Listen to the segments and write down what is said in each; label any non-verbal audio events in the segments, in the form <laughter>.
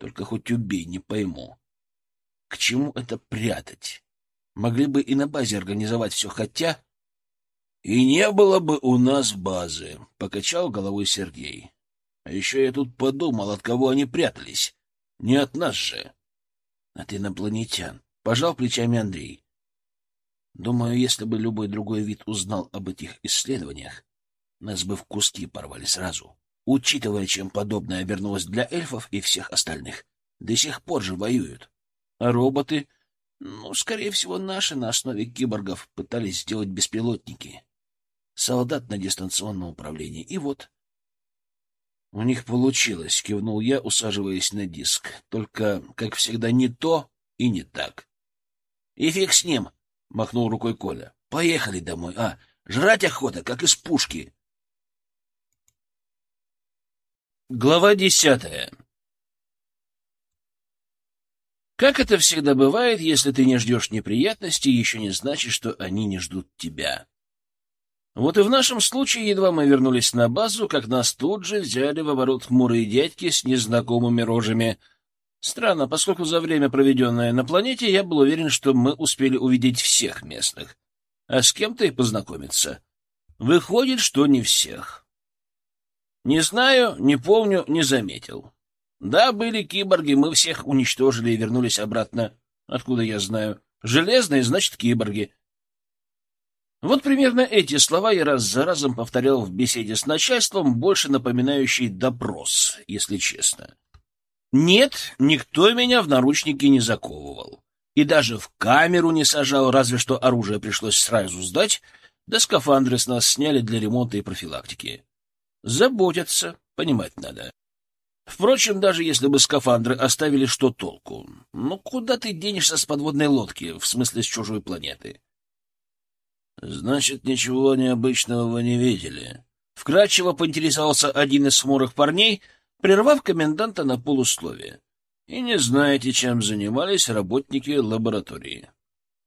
Только хоть убей, не пойму. К чему это прятать? Могли бы и на базе организовать все, хотя... И не было бы у нас базы, — покачал головой Сергей. А еще я тут подумал, от кого они прятались. Не от нас же. От инопланетян. Пожал плечами Андрей. Думаю, если бы любой другой вид узнал об этих исследованиях, нас бы в куски порвали сразу. Учитывая, чем подобное обернулось для эльфов и всех остальных, до сих пор же воюют. А роботы, ну, скорее всего, наши на основе киборгов пытались сделать беспилотники. Солдат на дистанционном управлении. И вот... У них получилось, кивнул я, усаживаясь на диск. Только, как всегда, не то и не так. И фиг с ним, махнул рукой Коля. Поехали домой. А, жрать охота, как из пушки. Глава десятая Как это всегда бывает, если ты не ждешь неприятностей, еще не значит, что они не ждут тебя. Вот и в нашем случае едва мы вернулись на базу, как нас тут же взяли в оборот хмурые дядьки с незнакомыми рожами. Странно, поскольку за время, проведенное на планете, я был уверен, что мы успели увидеть всех местных, а с кем-то и познакомиться. Выходит, что не всех. Не знаю, не помню, не заметил. Да, были киборги, мы всех уничтожили и вернулись обратно. Откуда я знаю? Железные, значит, киборги. Вот примерно эти слова я раз за разом повторял в беседе с начальством, больше напоминающий допрос, если честно. Нет, никто меня в наручники не заковывал. И даже в камеру не сажал, разве что оружие пришлось сразу сдать, да скафандры с нас сняли для ремонта и профилактики. Заботятся, понимать надо. Впрочем, даже если бы скафандры оставили, что толку? Ну, куда ты денешься с подводной лодки, в смысле с чужой планеты? Значит, ничего необычного вы не видели. Вкратчиво поинтересовался один из смурых парней, прервав коменданта на полусловие. И не знаете, чем занимались работники лаборатории.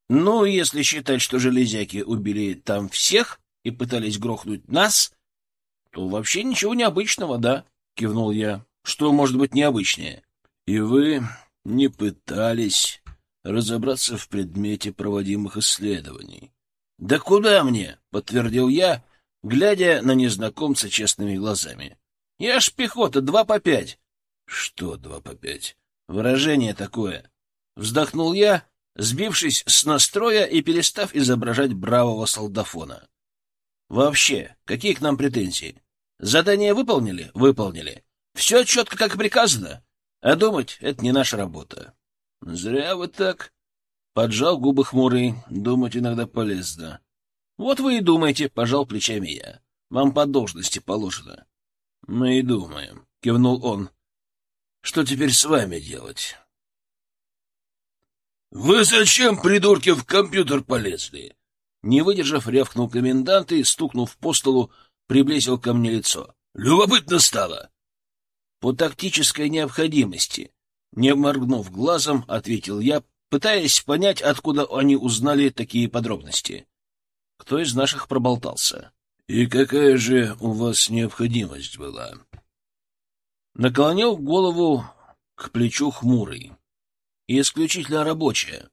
Ну, если считать, что железяки убили там всех и пытались грохнуть нас, вообще ничего необычного, да? — кивнул я. — Что может быть необычнее? — И вы не пытались разобраться в предмете проводимых исследований? — Да куда мне? — подтвердил я, глядя на незнакомца честными глазами. — Я ж пехота, два по пять. — Что два по пять? Выражение такое. Вздохнул я, сбившись с настроя и перестав изображать бравого солдафона. Вообще, какие к нам претензии? Задание выполнили? Выполнили. Все четко, как приказано. А думать — это не наша работа. Зря вы так. Поджал губы хмурый. Думать иногда полезно. Вот вы и думаете, — пожал плечами я. Вам по должности положено. Мы и думаем, — кивнул он. Что теперь с вами делать? «Вы зачем, придурки, в компьютер полезли?» Не выдержав, рявкнул комендант и, стукнув по столу, приблизил ко мне лицо. «Любопытно стало!» «По тактической необходимости», — не моргнув глазом, ответил я, пытаясь понять, откуда они узнали такие подробности. Кто из наших проболтался? «И какая же у вас необходимость была?» Наклонил голову к плечу хмурый. И исключительно рабочая.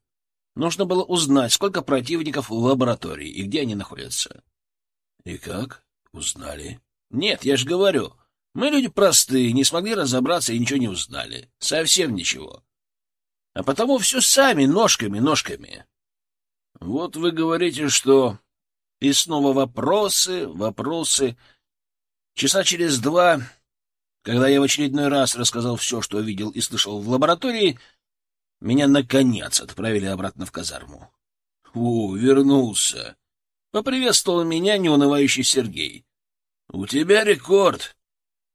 Нужно было узнать, сколько противников в лаборатории и где они находятся. — И как? Узнали? Нет, я же говорю. Мы люди простые, не смогли разобраться и ничего не узнали. Совсем ничего. А потому все сами, ножками, ножками. Вот вы говорите, что... И снова вопросы, вопросы. Часа через два, когда я в очередной раз рассказал все, что видел и слышал в лаборатории, меня, наконец, отправили обратно в казарму. — О, вернулся! Поприветствовал меня неунывающий Сергей. — У тебя рекорд.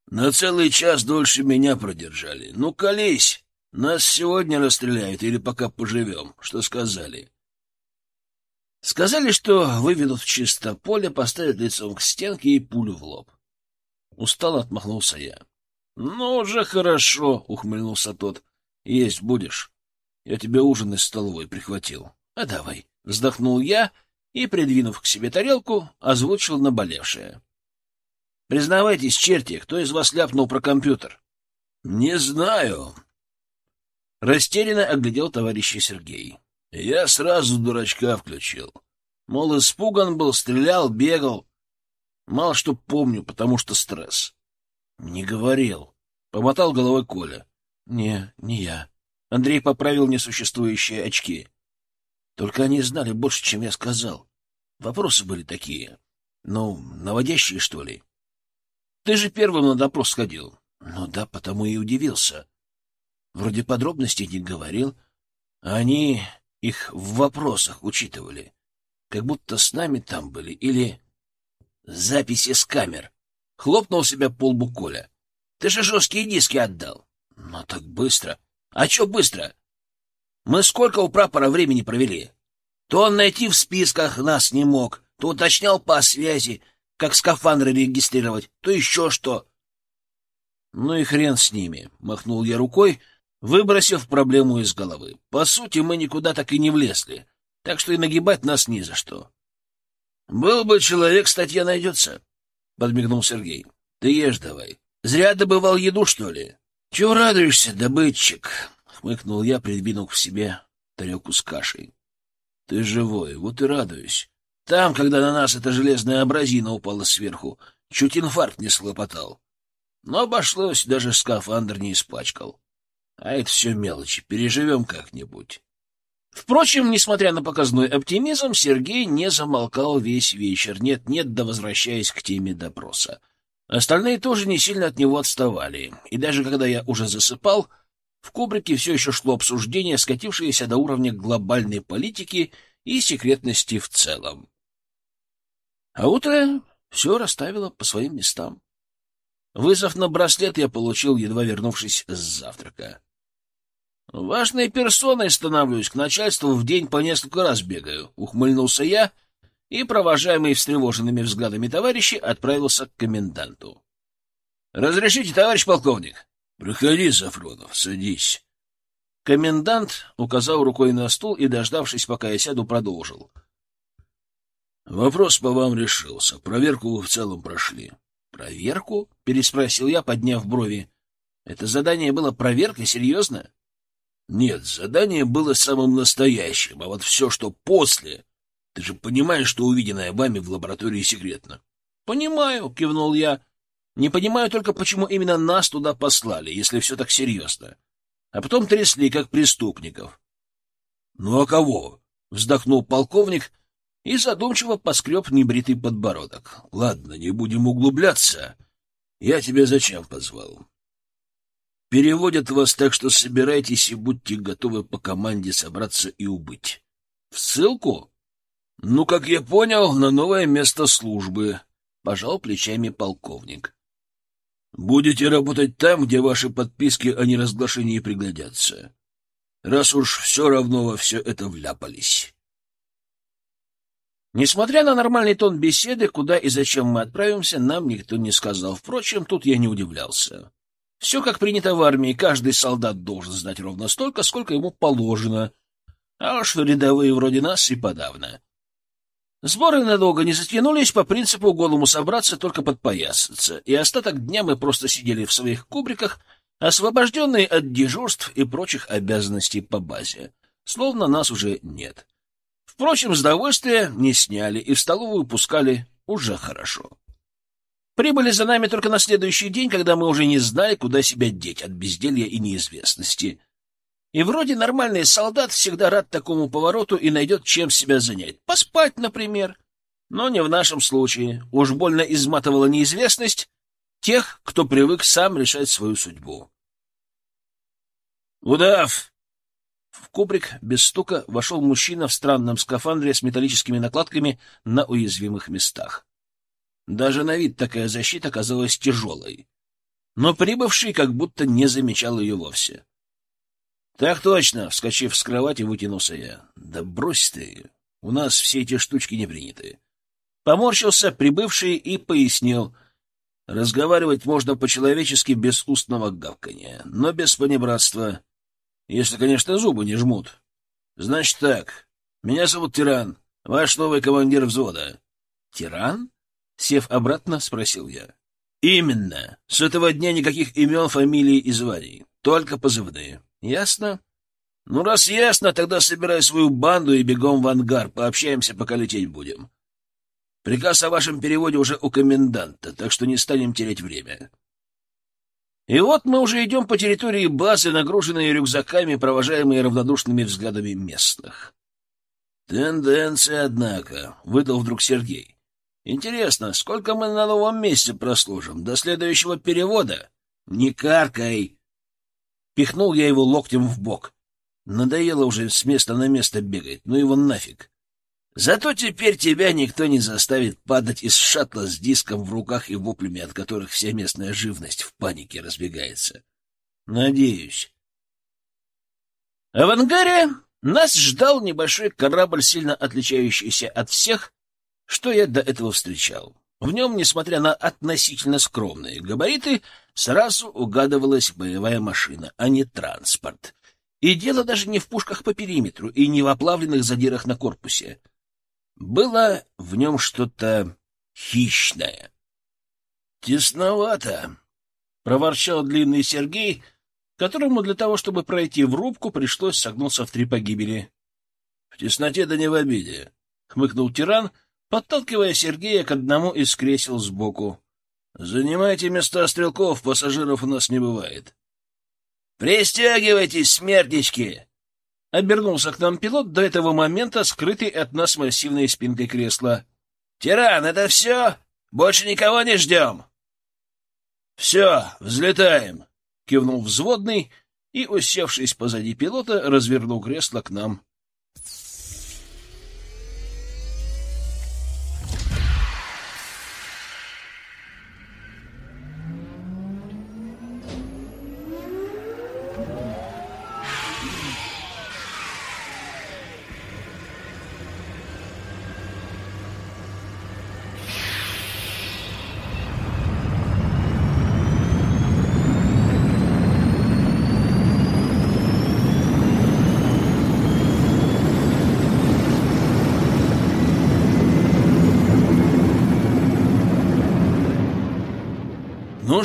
На целый час дольше меня продержали. Ну, колись. Нас сегодня расстреляют или пока поживем. Что сказали? Сказали, что выведут в чисто поле, поставят лицом к стенке и пулю в лоб. Устало отмахнулся я. — Ну, уже хорошо, — ухмыльнулся тот. — Есть будешь? Я тебе ужин из столовой прихватил. — А давай. Вздохнул я и, придвинув к себе тарелку, озвучил наболевшее. — Признавайтесь, черти, кто из вас ляпнул про компьютер? — Не знаю. Растерянно оглядел товарища Сергей. Я сразу дурачка включил. Мол, испуган был, стрелял, бегал. Мало что помню, потому что стресс. Не говорил. Помотал головой Коля. Не, не я. Андрей поправил несуществующие очки. Только они знали больше, чем я сказал. Вопросы были такие. Ну, наводящие, что ли? Ты же первым на допрос сходил. Ну да, потому и удивился. Вроде подробностей не говорил. Они их в вопросах учитывали. Как будто с нами там были. Или записи с камер. Хлопнул себя по лбу Коля. Ты же жесткие диски отдал. Ну так быстро. А чё быстро? Мы сколько у прапора времени провели? То он найти в списках нас не мог, то уточнял по связи, как скафандры регистрировать, то еще что. Ну и хрен с ними, махнул я рукой, выбросив проблему из головы. По сути, мы никуда так и не влезли, так что и нагибать нас ни за что. Был бы человек, статья найдется, подмигнул Сергей. Ты ешь давай. Зря добывал еду, что ли? Чего радуешься, добытчик? Хмыкнул я, придвинув к себе тарелку с кашей. Ты живой, вот и радуюсь. Там, когда на нас эта железная абразина упала сверху, чуть инфаркт не слопотал. Но обошлось, даже скафандр не испачкал. А это все мелочи, переживем как-нибудь. Впрочем, несмотря на показной оптимизм, Сергей не замолкал весь вечер, нет-нет, да возвращаясь к теме допроса. Остальные тоже не сильно от него отставали, и даже когда я уже засыпал, в кубрике все еще шло обсуждение, скатившееся до уровня глобальной политики и секретности в целом. А утро все расставило по своим местам. Вызов на браслет я получил, едва вернувшись с завтрака. Важной персоной становлюсь, к начальству в день по несколько раз бегаю, — ухмыльнулся я и, провожаемый встревоженными взглядами товарищи, отправился к коменданту. — Разрешите, товарищ полковник? — Проходи, Сафронов, садись. Комендант указал рукой на стул и, дождавшись, пока я сяду, продолжил. — Вопрос по вам решился. Проверку вы в целом прошли. — Проверку? — переспросил я, подняв брови. — Это задание было проверкой? Серьезно? — Нет, задание было самым настоящим, а вот все, что после... Ты же понимаешь, что увиденное вами в лаборатории секретно? — Понимаю, — кивнул я. — Не понимаю только, почему именно нас туда послали, если все так серьезно. А потом трясли, как преступников. — Ну а кого? — вздохнул полковник и задумчиво поскреб небритый подбородок. — Ладно, не будем углубляться. Я тебя зачем позвал? Переводят вас так, что собирайтесь и будьте готовы по команде собраться и убыть. — В ссылку? Ну, как я понял, на новое место службы, — пожал плечами полковник. Будете работать там, где ваши подписки о неразглашении пригодятся. Раз уж все равно во все это вляпались. Несмотря на нормальный тон беседы, куда и зачем мы отправимся, нам никто не сказал. Впрочем, тут я не удивлялся. Все как принято в армии, каждый солдат должен знать ровно столько, сколько ему положено. А уж рядовые вроде нас и подавно. Сборы надолго не затянулись, по принципу голому собраться, только подпоясаться, и остаток дня мы просто сидели в своих кубриках, освобожденные от дежурств и прочих обязанностей по базе, словно нас уже нет. Впрочем, с довольствия не сняли и в столовую пускали уже хорошо. Прибыли за нами только на следующий день, когда мы уже не знали, куда себя деть от безделья и неизвестности. И вроде нормальный солдат всегда рад такому повороту и найдет чем себя занять. Поспать, например. Но не в нашем случае. Уж больно изматывала неизвестность тех, кто привык сам решать свою судьбу. «Удав!» В кубрик без стука вошел мужчина в странном скафандре с металлическими накладками на уязвимых местах. Даже на вид такая защита казалась тяжелой. Но прибывший как будто не замечал ее вовсе. — Так точно, — вскочив с кровати, вытянулся я. — Да брось ты, у нас все эти штучки не приняты. Поморщился прибывший и пояснил. Разговаривать можно по-человечески без устного гавканья, но без понебратства. Если, конечно, зубы не жмут. Значит так, меня зовут Тиран, ваш новый командир взвода. — Тиран? — сев обратно, спросил я. — Именно. С этого дня никаких имен, фамилий и званий, только позывные. Ясно? Ну, раз ясно, тогда собирай свою банду и бегом в ангар. Пообщаемся, пока лететь будем. Приказ о вашем переводе уже у коменданта, так что не станем терять время. И вот мы уже идем по территории базы, нагруженные рюкзаками, провожаемые равнодушными взглядами местных. Тенденция, однако, — выдал вдруг Сергей. Интересно, сколько мы на новом месте прослужим? До следующего перевода? Не каркай! Пихнул я его локтем в бок. Надоело уже с места на место бегать, ну его нафиг. Зато теперь тебя никто не заставит падать из шаттла с диском в руках и воплями, от которых вся местная живность в панике разбегается. Надеюсь. А в ангаре нас ждал небольшой корабль, сильно отличающийся от всех, что я до этого встречал. В нем, несмотря на относительно скромные габариты, сразу угадывалась боевая машина, а не транспорт. И дело даже не в пушках по периметру и не в оплавленных задирах на корпусе. Было в нем что-то хищное. «Тесновато», — проворчал длинный Сергей, которому для того, чтобы пройти в рубку, пришлось согнуться в три погибели. «В тесноте да не в обиде», — хмыкнул тиран, подталкивая Сергея к одному из кресел сбоку. «Занимайте места стрелков, пассажиров у нас не бывает». «Пристегивайтесь, смертнички!» Обернулся к нам пилот, до этого момента скрытый от нас массивной спинкой кресла. «Тиран, это все? Больше никого не ждем?» «Все, взлетаем!» — кивнул взводный и, усевшись позади пилота, развернул кресло к нам.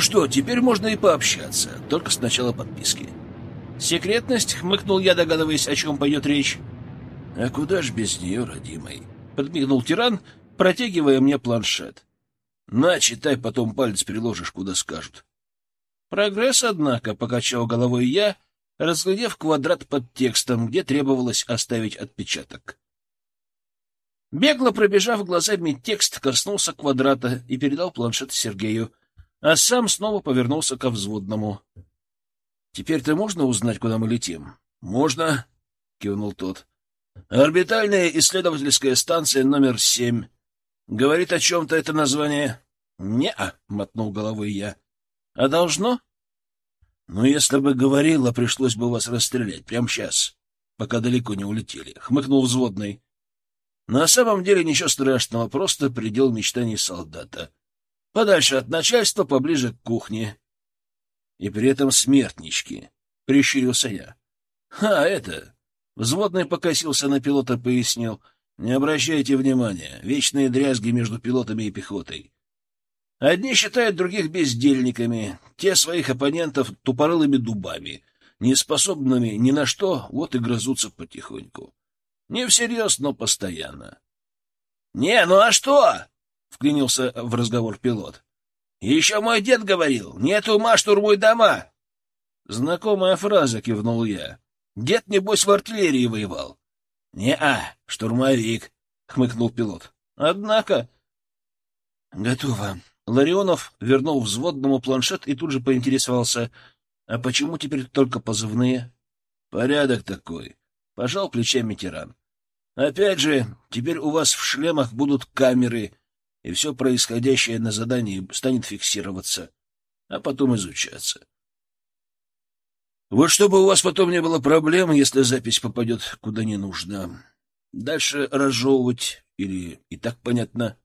Что, теперь можно и пообщаться, только сначала подписки. Секретность, хмыкнул я, догадываясь, о чем пойдет речь. А куда ж без нее, родимый? Подмигнул тиран, протягивая мне планшет. На, читай, потом палец приложишь, куда скажут. Прогресс, однако, покачал головой я, разглядев квадрат под текстом, где требовалось оставить отпечаток. Бегло пробежав глазами текст, коснулся квадрата и передал планшет Сергею а сам снова повернулся ко взводному. — Теперь-то можно узнать, куда мы летим? — Можно, — кивнул тот. — Орбитальная исследовательская станция номер семь. Говорит о чем-то это название? — Не-а, — мотнул головой я. — А должно? — Ну, если бы говорило, пришлось бы вас расстрелять прямо сейчас, пока далеко не улетели, — хмыкнул взводный. На самом деле ничего страшного, просто предел мечтаний солдата. Подальше от начальства, поближе к кухне. И при этом смертнички, — прищурился я. — Ха, это... Взводный покосился на пилота, пояснил. Не обращайте внимания, вечные дрязги между пилотами и пехотой. Одни считают других бездельниками, те своих оппонентов тупорылыми дубами, неспособными ни на что, вот и грызутся потихоньку. Не всерьез, но постоянно. — Не, ну а что? — вклинился в разговор пилот. — Еще мой дед говорил, нет ума, штурмуй дома. — Знакомая фраза, — кивнул я. — Дед, небось, в артиллерии воевал. — Не-а, штурмовик, — хмыкнул пилот. — Однако... — Готово. Ларионов вернул взводному планшет и тут же поинтересовался. — А почему теперь только позывные? — Порядок такой. Пожал плечами тиран. — Опять же, теперь у вас в шлемах будут камеры и все происходящее на задании станет фиксироваться, а потом изучаться. Вот чтобы у вас потом не было проблем, если запись попадет куда не нужно. Дальше разжевывать или и так понятно.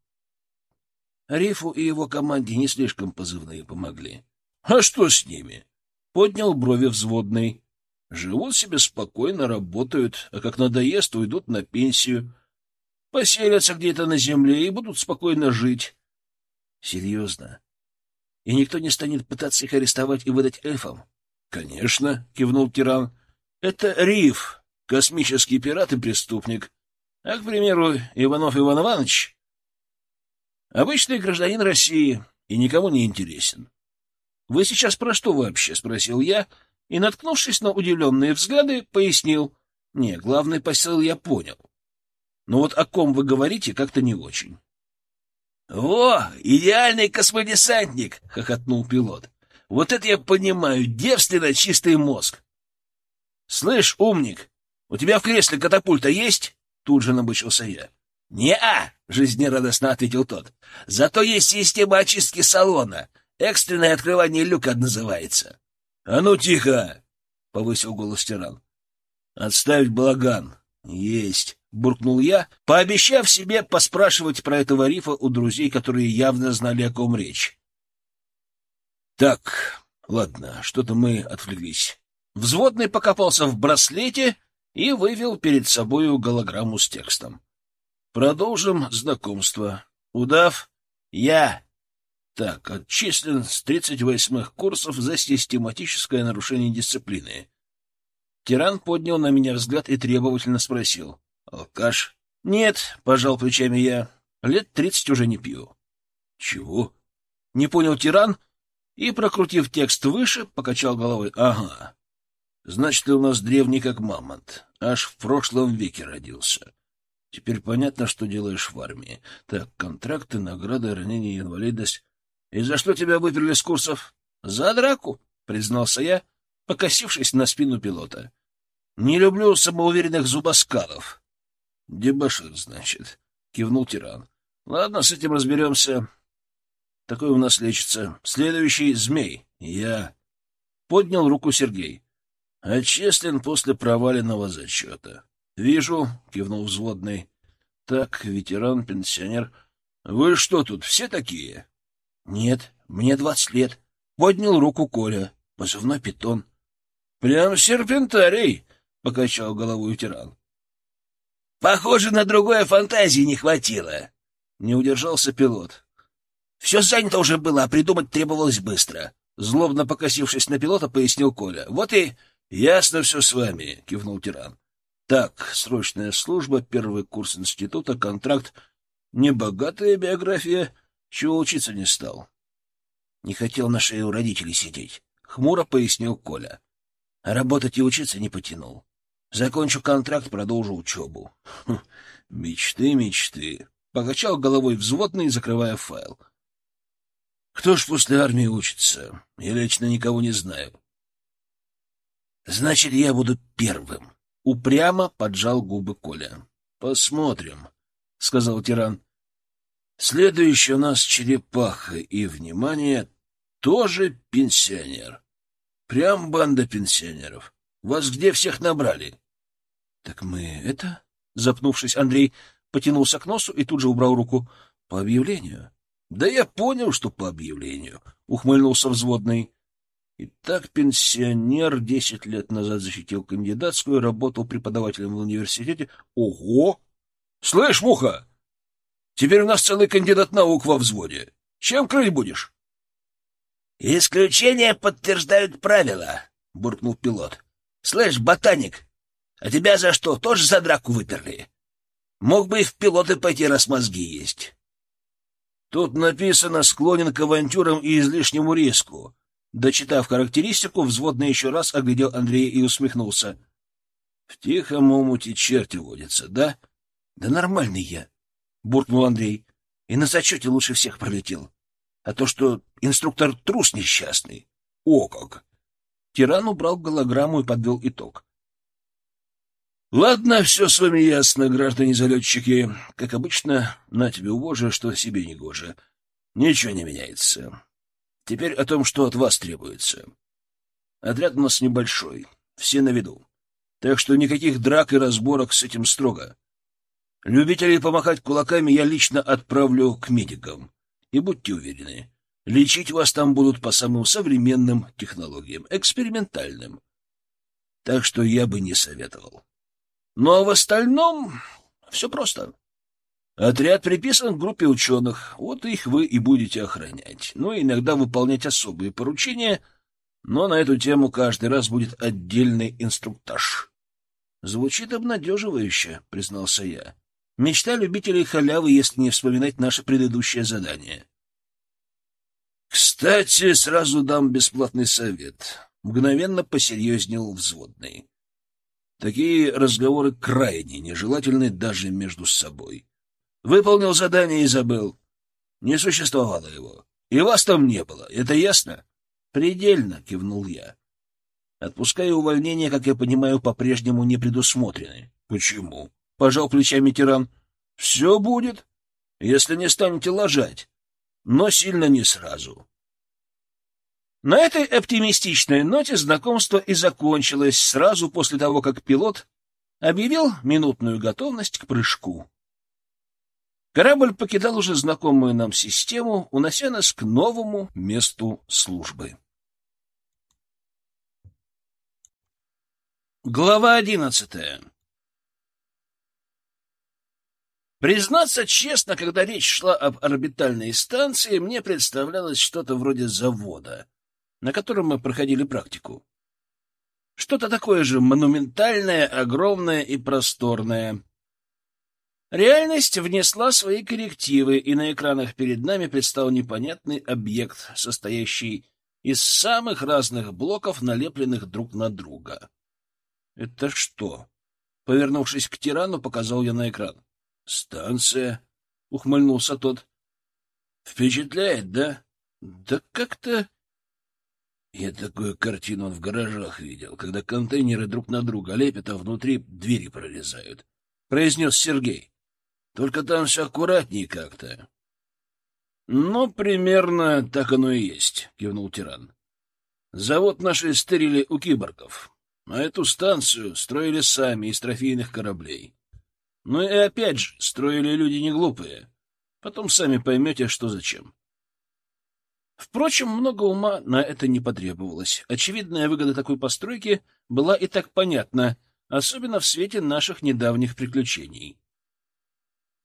Рифу и его команде не слишком позывные помогли. А что с ними? Поднял брови взводный. Живут себе спокойно, работают, а как надоест, уйдут на пенсию — поселятся где-то на земле и будут спокойно жить. Серьезно? И никто не станет пытаться их арестовать и выдать эльфам? — Конечно, — кивнул тиран. — Это Риф, космический пират и преступник. А, к примеру, Иванов Иван Иванович — обычный гражданин России и никому не интересен. — Вы сейчас про что вообще? — спросил я, и, наткнувшись на удивленные взгляды, пояснил. — Не, главный посыл я понял. Но вот о ком вы говорите, как-то не очень. — Во, идеальный космодесантник! — хохотнул пилот. — Вот это я понимаю, девственно чистый мозг. — Слышь, умник, у тебя в кресле катапульта есть? — тут же набычился я. — Не-а! — жизнерадостно ответил тот. — Зато есть система очистки салона. Экстренное открывание люка называется. — А ну тихо! — повысил голос тиран. — Отставить балаган. — Есть буркнул я, пообещав себе поспрашивать про этого рифа у друзей, которые явно знали, о ком речь. Так, ладно, что-то мы отвлеклись. Взводный покопался в браслете и вывел перед собою голограмму с текстом. Продолжим знакомство. Удав, я. Так, отчислен с тридцать восьмых курсов за систематическое нарушение дисциплины. Тиран поднял на меня взгляд и требовательно спросил. Алкаш? Нет, пожал плечами я. Лет тридцать уже не пью. Чего? Не понял тиран и, прокрутив текст выше, покачал головой. Ага. Значит, ты у нас древний как мамонт. Аж в прошлом веке родился. Теперь понятно, что делаешь в армии. Так, контракты, награды, ранения, инвалидность. И за что тебя выперли с курсов? За драку, признался я, покосившись на спину пилота. Не люблю самоуверенных зубоскалов. — Дебошир, значит, — кивнул тиран. — Ладно, с этим разберемся. Такой у нас лечится. Следующий — змей. Я. Поднял руку Сергей. Отчислен после проваленного зачета. — Вижу, — кивнул взводный. — Так, ветеран, пенсионер. Вы что тут, все такие? — Нет, мне двадцать лет. Поднял руку Коля. Позывной питон. — Прям серпентарий, — покачал головой ветеран. Похоже, на другое фантазии не хватило. Не удержался пилот. Все занято уже было, а придумать требовалось быстро. Злобно покосившись на пилота, пояснил Коля. Вот и... Ясно все с вами, кивнул тиран. Так, срочная служба, первый курс института, контракт. Небогатая биография, чего учиться не стал. Не хотел на шее у родителей сидеть. Хмуро пояснил Коля. А работать и учиться не потянул. Закончу контракт, продолжу учебу. Хм, мечты, мечты. Покачал головой взводный, закрывая файл. Кто ж после армии учится? Я лично никого не знаю. Значит, я буду первым. Упрямо поджал губы Коля. Посмотрим, сказал тиран. Следующий у нас черепаха и, внимание, тоже пенсионер. Прям банда пенсионеров. Вас где всех набрали? — Так мы это... Запнувшись, Андрей потянулся к носу и тут же убрал руку. — По объявлению. — Да я понял, что по объявлению, — ухмыльнулся взводный. Итак, пенсионер десять лет назад защитил кандидатскую, работал преподавателем в университете. Ого! Слышь, Муха, теперь у нас целый кандидат наук во взводе. Чем крыть будешь? — Исключения подтверждают правила, — буркнул пилот. Слышь, ботаник, а тебя за что, тоже за драку выперли? Мог бы и в пилоты пойти, раз мозги есть. Тут написано «склонен к авантюрам и излишнему риску». Дочитав характеристику, взводный еще раз оглядел Андрея и усмехнулся. — В тихом омуте черти водятся, да? — Да нормальный я, — буркнул Андрей. — И на зачете лучше всех пролетел. А то, что инструктор трус несчастный. О как! Тиран убрал голограмму и подвел итог. Ладно, все с вами ясно, граждане-залетчики. Как обычно, на тебе угоже, что себе не гоже. Ничего не меняется. Теперь о том, что от вас требуется. Отряд у нас небольшой, все на виду. Так что никаких драк и разборок с этим строго. Любителей помахать кулаками я лично отправлю к медикам. И будьте уверены, Лечить вас там будут по самым современным технологиям, экспериментальным. Так что я бы не советовал. А в остальном все просто. Отряд приписан к группе ученых, вот их вы и будете охранять. Ну иногда выполнять особые поручения, Но на эту тему каждый раз будет отдельный инструктаж. Звучит обнадеживающе, признался я. Мечта любителей халявы, если не вспоминать наше предыдущее задание. Кстати, сразу дам бесплатный совет. Мгновенно посерьезнел взводный. Такие разговоры крайне нежелательны даже между собой. Выполнил задание и забыл. Не существовало его. И вас там не было. Это ясно? Предельно, кивнул я. Отпуская увольнение, как я понимаю, по-прежнему не предусмотрены. Почему? Пожал плечами тиран. Все будет, если не станете лажать. Но сильно не сразу. На этой оптимистичной ноте знакомство и закончилось сразу после того, как пилот объявил минутную готовность к прыжку. Корабль покидал уже знакомую нам систему, унося нас к новому месту службы. Глава одиннадцатая Признаться честно, когда речь шла об орбитальной станции, мне представлялось что-то вроде завода, на котором мы проходили практику. Что-то такое же монументальное, огромное и просторное. Реальность внесла свои коррективы, и на экранах перед нами предстал непонятный объект, состоящий из самых разных блоков, налепленных друг на друга. «Это что?» Повернувшись к тирану, показал я на экран. «Станция», — ухмыльнулся тот. «Впечатляет, да?» «Да как-то я такую картину он в гаражах видел, когда контейнеры друг на друга лепят, а внутри двери прорезают, — произнес Сергей. Только там все аккуратнее как-то. — Ну, примерно так оно и есть, — кивнул тиран. — Завод наши стырили у киборгов, а эту станцию строили сами из трофейных кораблей. Ну и опять же, строили люди не глупые. Потом сами поймете, что зачем. Впрочем, много ума на это не потребовалось. Очевидная выгода такой постройки была и так понятна, особенно в свете наших недавних приключений.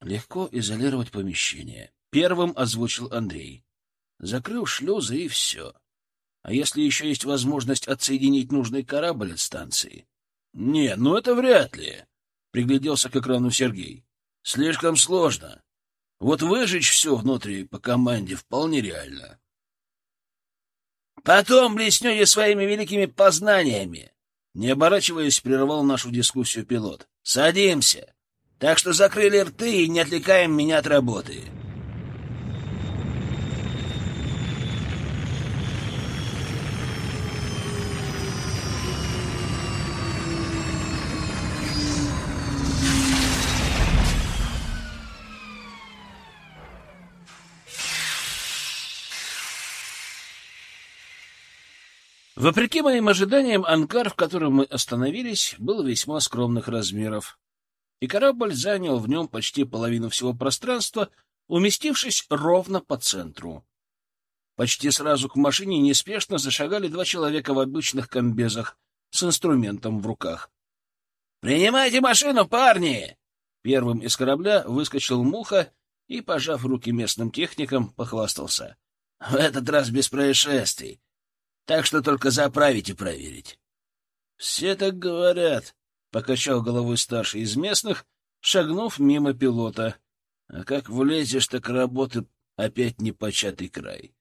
Легко изолировать помещение. Первым озвучил Андрей. Закрыл шлюзы и все. А если еще есть возможность отсоединить нужный корабль от станции? — Не, ну это вряд ли, — пригляделся к экрану Сергей. — Слишком сложно. Вот выжечь все внутри по команде вполне реально. Потом блеснете своими великими познаниями. Не оборачиваясь, прервал нашу дискуссию пилот. Садимся. Так что закрыли рты и не отвлекаем меня от работы. Вопреки моим ожиданиям, ангар, в котором мы остановились, был весьма скромных размеров, и корабль занял в нем почти половину всего пространства, уместившись ровно по центру. Почти сразу к машине неспешно зашагали два человека в обычных комбезах с инструментом в руках. «Принимайте машину, парни!» Первым из корабля выскочил Муха и, пожав руки местным техникам, похвастался. «В этот раз без происшествий. Так что только заправить и проверить. — Все так говорят, — покачал головой старший из местных, шагнув мимо пилота. — А как влезешь, так работы опять непочатый край.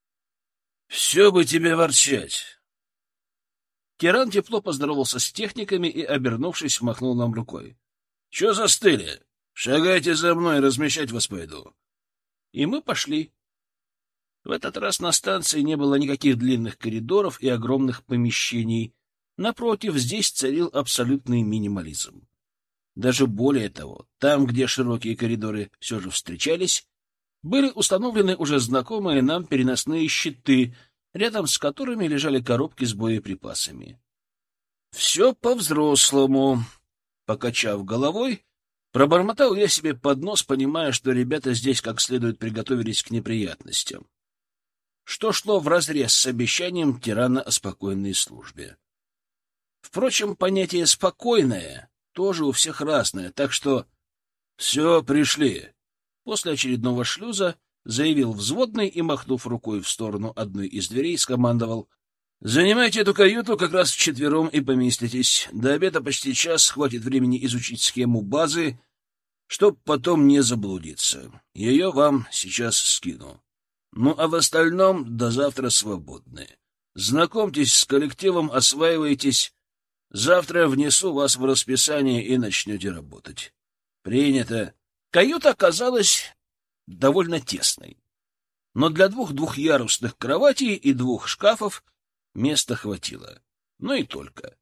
— Все бы тебе ворчать. Тиран тепло поздоровался с техниками и, обернувшись, махнул нам рукой. — Че застыли? Шагайте за мной, размещать вас пойду. И мы пошли. В этот раз на станции не было никаких длинных коридоров и огромных помещений. Напротив, здесь царил абсолютный минимализм. Даже более того, там, где широкие коридоры все же встречались, были установлены уже знакомые нам переносные щиты, рядом с которыми лежали коробки с боеприпасами. Все по-взрослому. Покачав головой, пробормотал я себе под нос, понимая, что ребята здесь как следует приготовились к неприятностям что шло вразрез с обещанием тирана о спокойной службе. Впрочем, понятие «спокойное» тоже у всех разное, так что «все, пришли». После очередного шлюза заявил взводный и, махнув рукой в сторону одной из дверей, скомандовал Занимайте эту каюту как раз вчетвером и поместитесь. До обеда почти час, хватит времени изучить схему базы, чтоб потом не заблудиться. Ее вам сейчас скину. Ну, а в остальном до завтра свободны. Знакомьтесь с коллективом, осваивайтесь. Завтра внесу вас в расписание и начнете работать. Принято. Каюта оказалась довольно тесной. Но для двух двухъярусных кроватей и двух шкафов места хватило. Ну и только.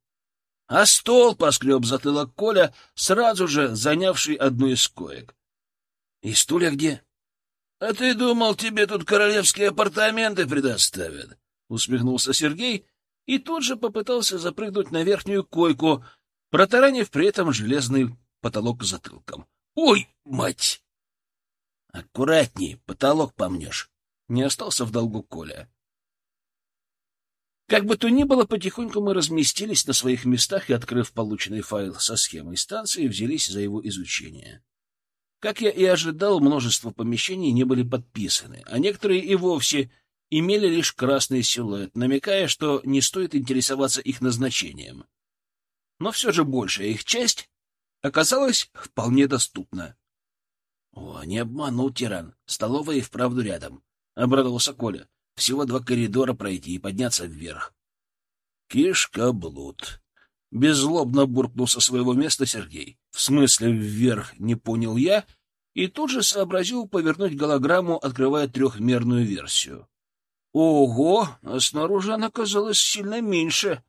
А стол поскреб затылок Коля, сразу же занявший одну из коек. — И стулья где? — А ты думал, тебе тут королевские апартаменты предоставят? — усмехнулся Сергей и тут же попытался запрыгнуть на верхнюю койку, протаранив при этом железный потолок затылком. — Ой, мать! — Аккуратней, потолок помнешь. Не остался в долгу Коля. Как бы то ни было, потихоньку мы разместились на своих местах и, открыв полученный файл со схемой станции, взялись за его изучение. Как я и ожидал, множество помещений не были подписаны, а некоторые и вовсе имели лишь красный силуэт, намекая, что не стоит интересоваться их назначением. Но все же большая их часть оказалась вполне доступна. — О, не обманул тиран. Столовая и вправду рядом, — обрадовался Коля. — Всего два коридора пройти и подняться вверх. — Кишка-блуд. Беззлобно буркнул со своего места Сергей. — В смысле вверх, не понял я, и тут же сообразил повернуть голограмму, открывая трехмерную версию. Ого, а снаружи она казалась сильно меньше.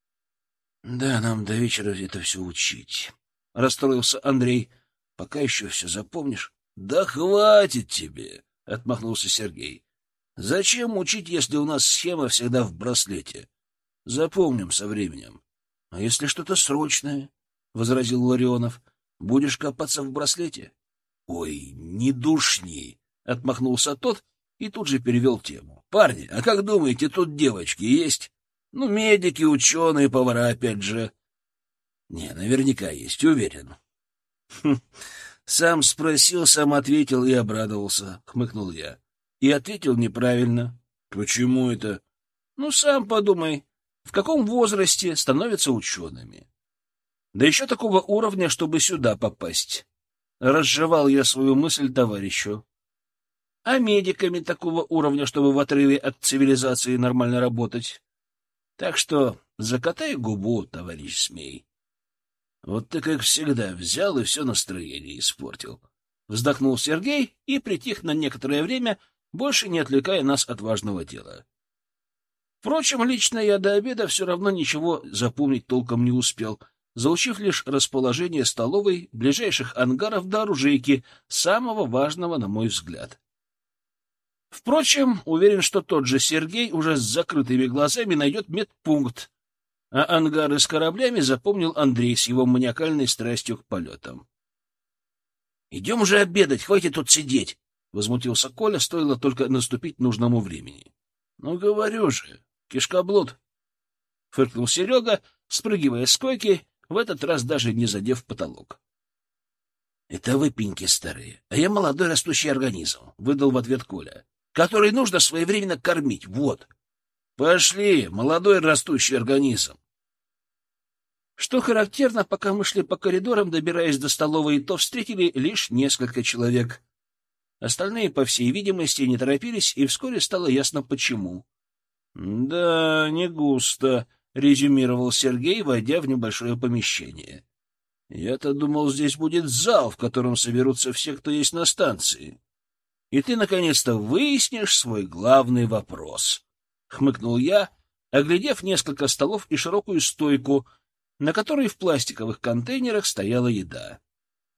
— Да, нам до вечера это все учить, — расстроился Андрей. — Пока еще все запомнишь. — Да хватит тебе, — отмахнулся Сергей. — Зачем учить, если у нас схема всегда в браслете? Запомним со временем. — А если что-то срочное? — возразил Ларионов. — Будешь копаться в браслете? — Ой, не душни! — отмахнулся тот и тут же перевел тему. — Парни, а как думаете, тут девочки есть? Ну, медики, ученые, повара опять же. — Не, наверняка есть, уверен. Хм, сам спросил, сам ответил и обрадовался, — хмыкнул я. И ответил неправильно. — Почему это? — Ну, сам подумай, в каком возрасте становятся учеными? Да еще такого уровня, чтобы сюда попасть. Разжевал я свою мысль товарищу а медиками такого уровня, чтобы в отрыве от цивилизации нормально работать. Так что закатай губу, товарищ Смей. Вот ты, как всегда, взял и все настроение испортил. Вздохнул Сергей и притих на некоторое время, больше не отвлекая нас от важного дела. Впрочем, лично я до обеда все равно ничего запомнить толком не успел, заучив лишь расположение столовой, ближайших ангаров до оружейки, самого важного, на мой взгляд. Впрочем, уверен, что тот же Сергей уже с закрытыми глазами найдет медпункт, а ангары с кораблями запомнил Андрей с его маниакальной страстью к полетам. — Идем уже обедать, хватит тут сидеть! — возмутился Коля, стоило только наступить нужному времени. — Ну, говорю же, кишкоблуд! — фыркнул Серега, спрыгивая с койки, в этот раз даже не задев потолок. — Это вы, пеньки старые, а я молодой растущий организм, — выдал в ответ Коля который нужно своевременно кормить. Вот. Пошли, молодой растущий организм. Что характерно, пока мы шли по коридорам, добираясь до столовой, то встретили лишь несколько человек. Остальные, по всей видимости, не торопились, и вскоре стало ясно, почему. — Да, не густо, — резюмировал Сергей, войдя в небольшое помещение. — Я-то думал, здесь будет зал, в котором соберутся все, кто есть на станции и ты наконец-то выяснишь свой главный вопрос. Хмыкнул я, оглядев несколько столов и широкую стойку, на которой в пластиковых контейнерах стояла еда.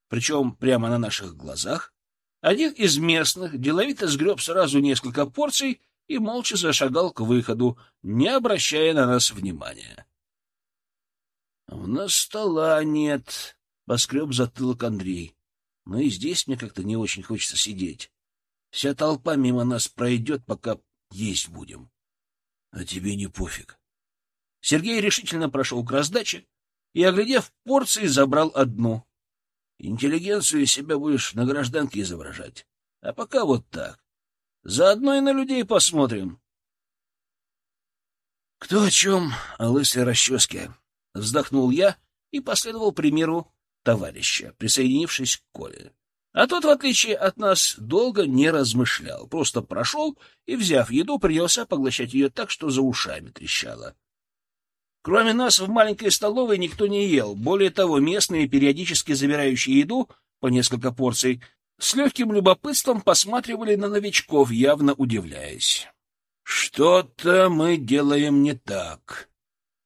Причем прямо на наших глазах один из местных деловито сгреб сразу несколько порций и молча зашагал к выходу, не обращая на нас внимания. — У нас стола нет, — поскреб затылок Андрей. — Но и здесь мне как-то не очень хочется сидеть. Вся толпа мимо нас пройдет, пока есть будем. А тебе не пофиг. Сергей решительно прошел к раздаче и, оглядев порции, забрал одну. Интеллигенцию себя будешь на гражданке изображать. А пока вот так. Заодно и на людей посмотрим. Кто о чем, о лысой расческе. Вздохнул я и последовал примеру товарища, присоединившись к Коле. А тот, в отличие от нас, долго не размышлял, просто прошел и, взяв еду, принялся поглощать ее так, что за ушами трещало. Кроме нас в маленькой столовой никто не ел. Более того, местные, периодически забирающие еду по несколько порций, с легким любопытством посматривали на новичков, явно удивляясь. «Что-то мы делаем не так».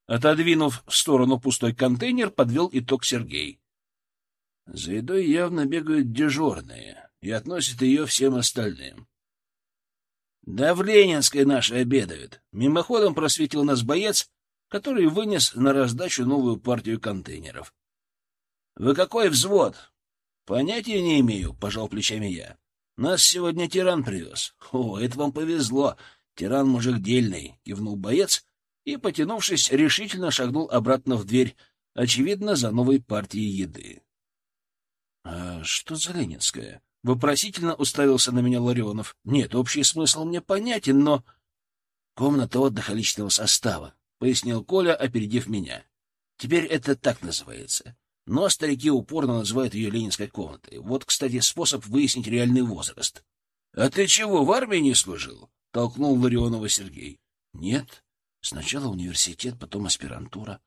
Отодвинув в сторону пустой контейнер, подвел итог Сергей. За едой явно бегают дежурные и относят ее всем остальным. Да в Ленинской наши обедают. Мимоходом просветил нас боец, который вынес на раздачу новую партию контейнеров. — Вы какой взвод? — Понятия не имею, — пожал плечами я. — Нас сегодня тиран привез. — О, это вам повезло. Тиран мужик дельный, — кивнул боец и, потянувшись, решительно шагнул обратно в дверь, очевидно, за новой партией еды. — А что за Ленинская? — вопросительно уставился на меня Ларионов. — Нет, общий смысл мне понятен, но... Комната отдыха личного состава, — пояснил Коля, опередив меня. Теперь это так называется. Но старики упорно называют ее ленинской комнатой. Вот, кстати, способ выяснить реальный возраст. — А ты чего, в армии не служил? — толкнул Ларионова Сергей. — Нет. Сначала университет, потом аспирантура.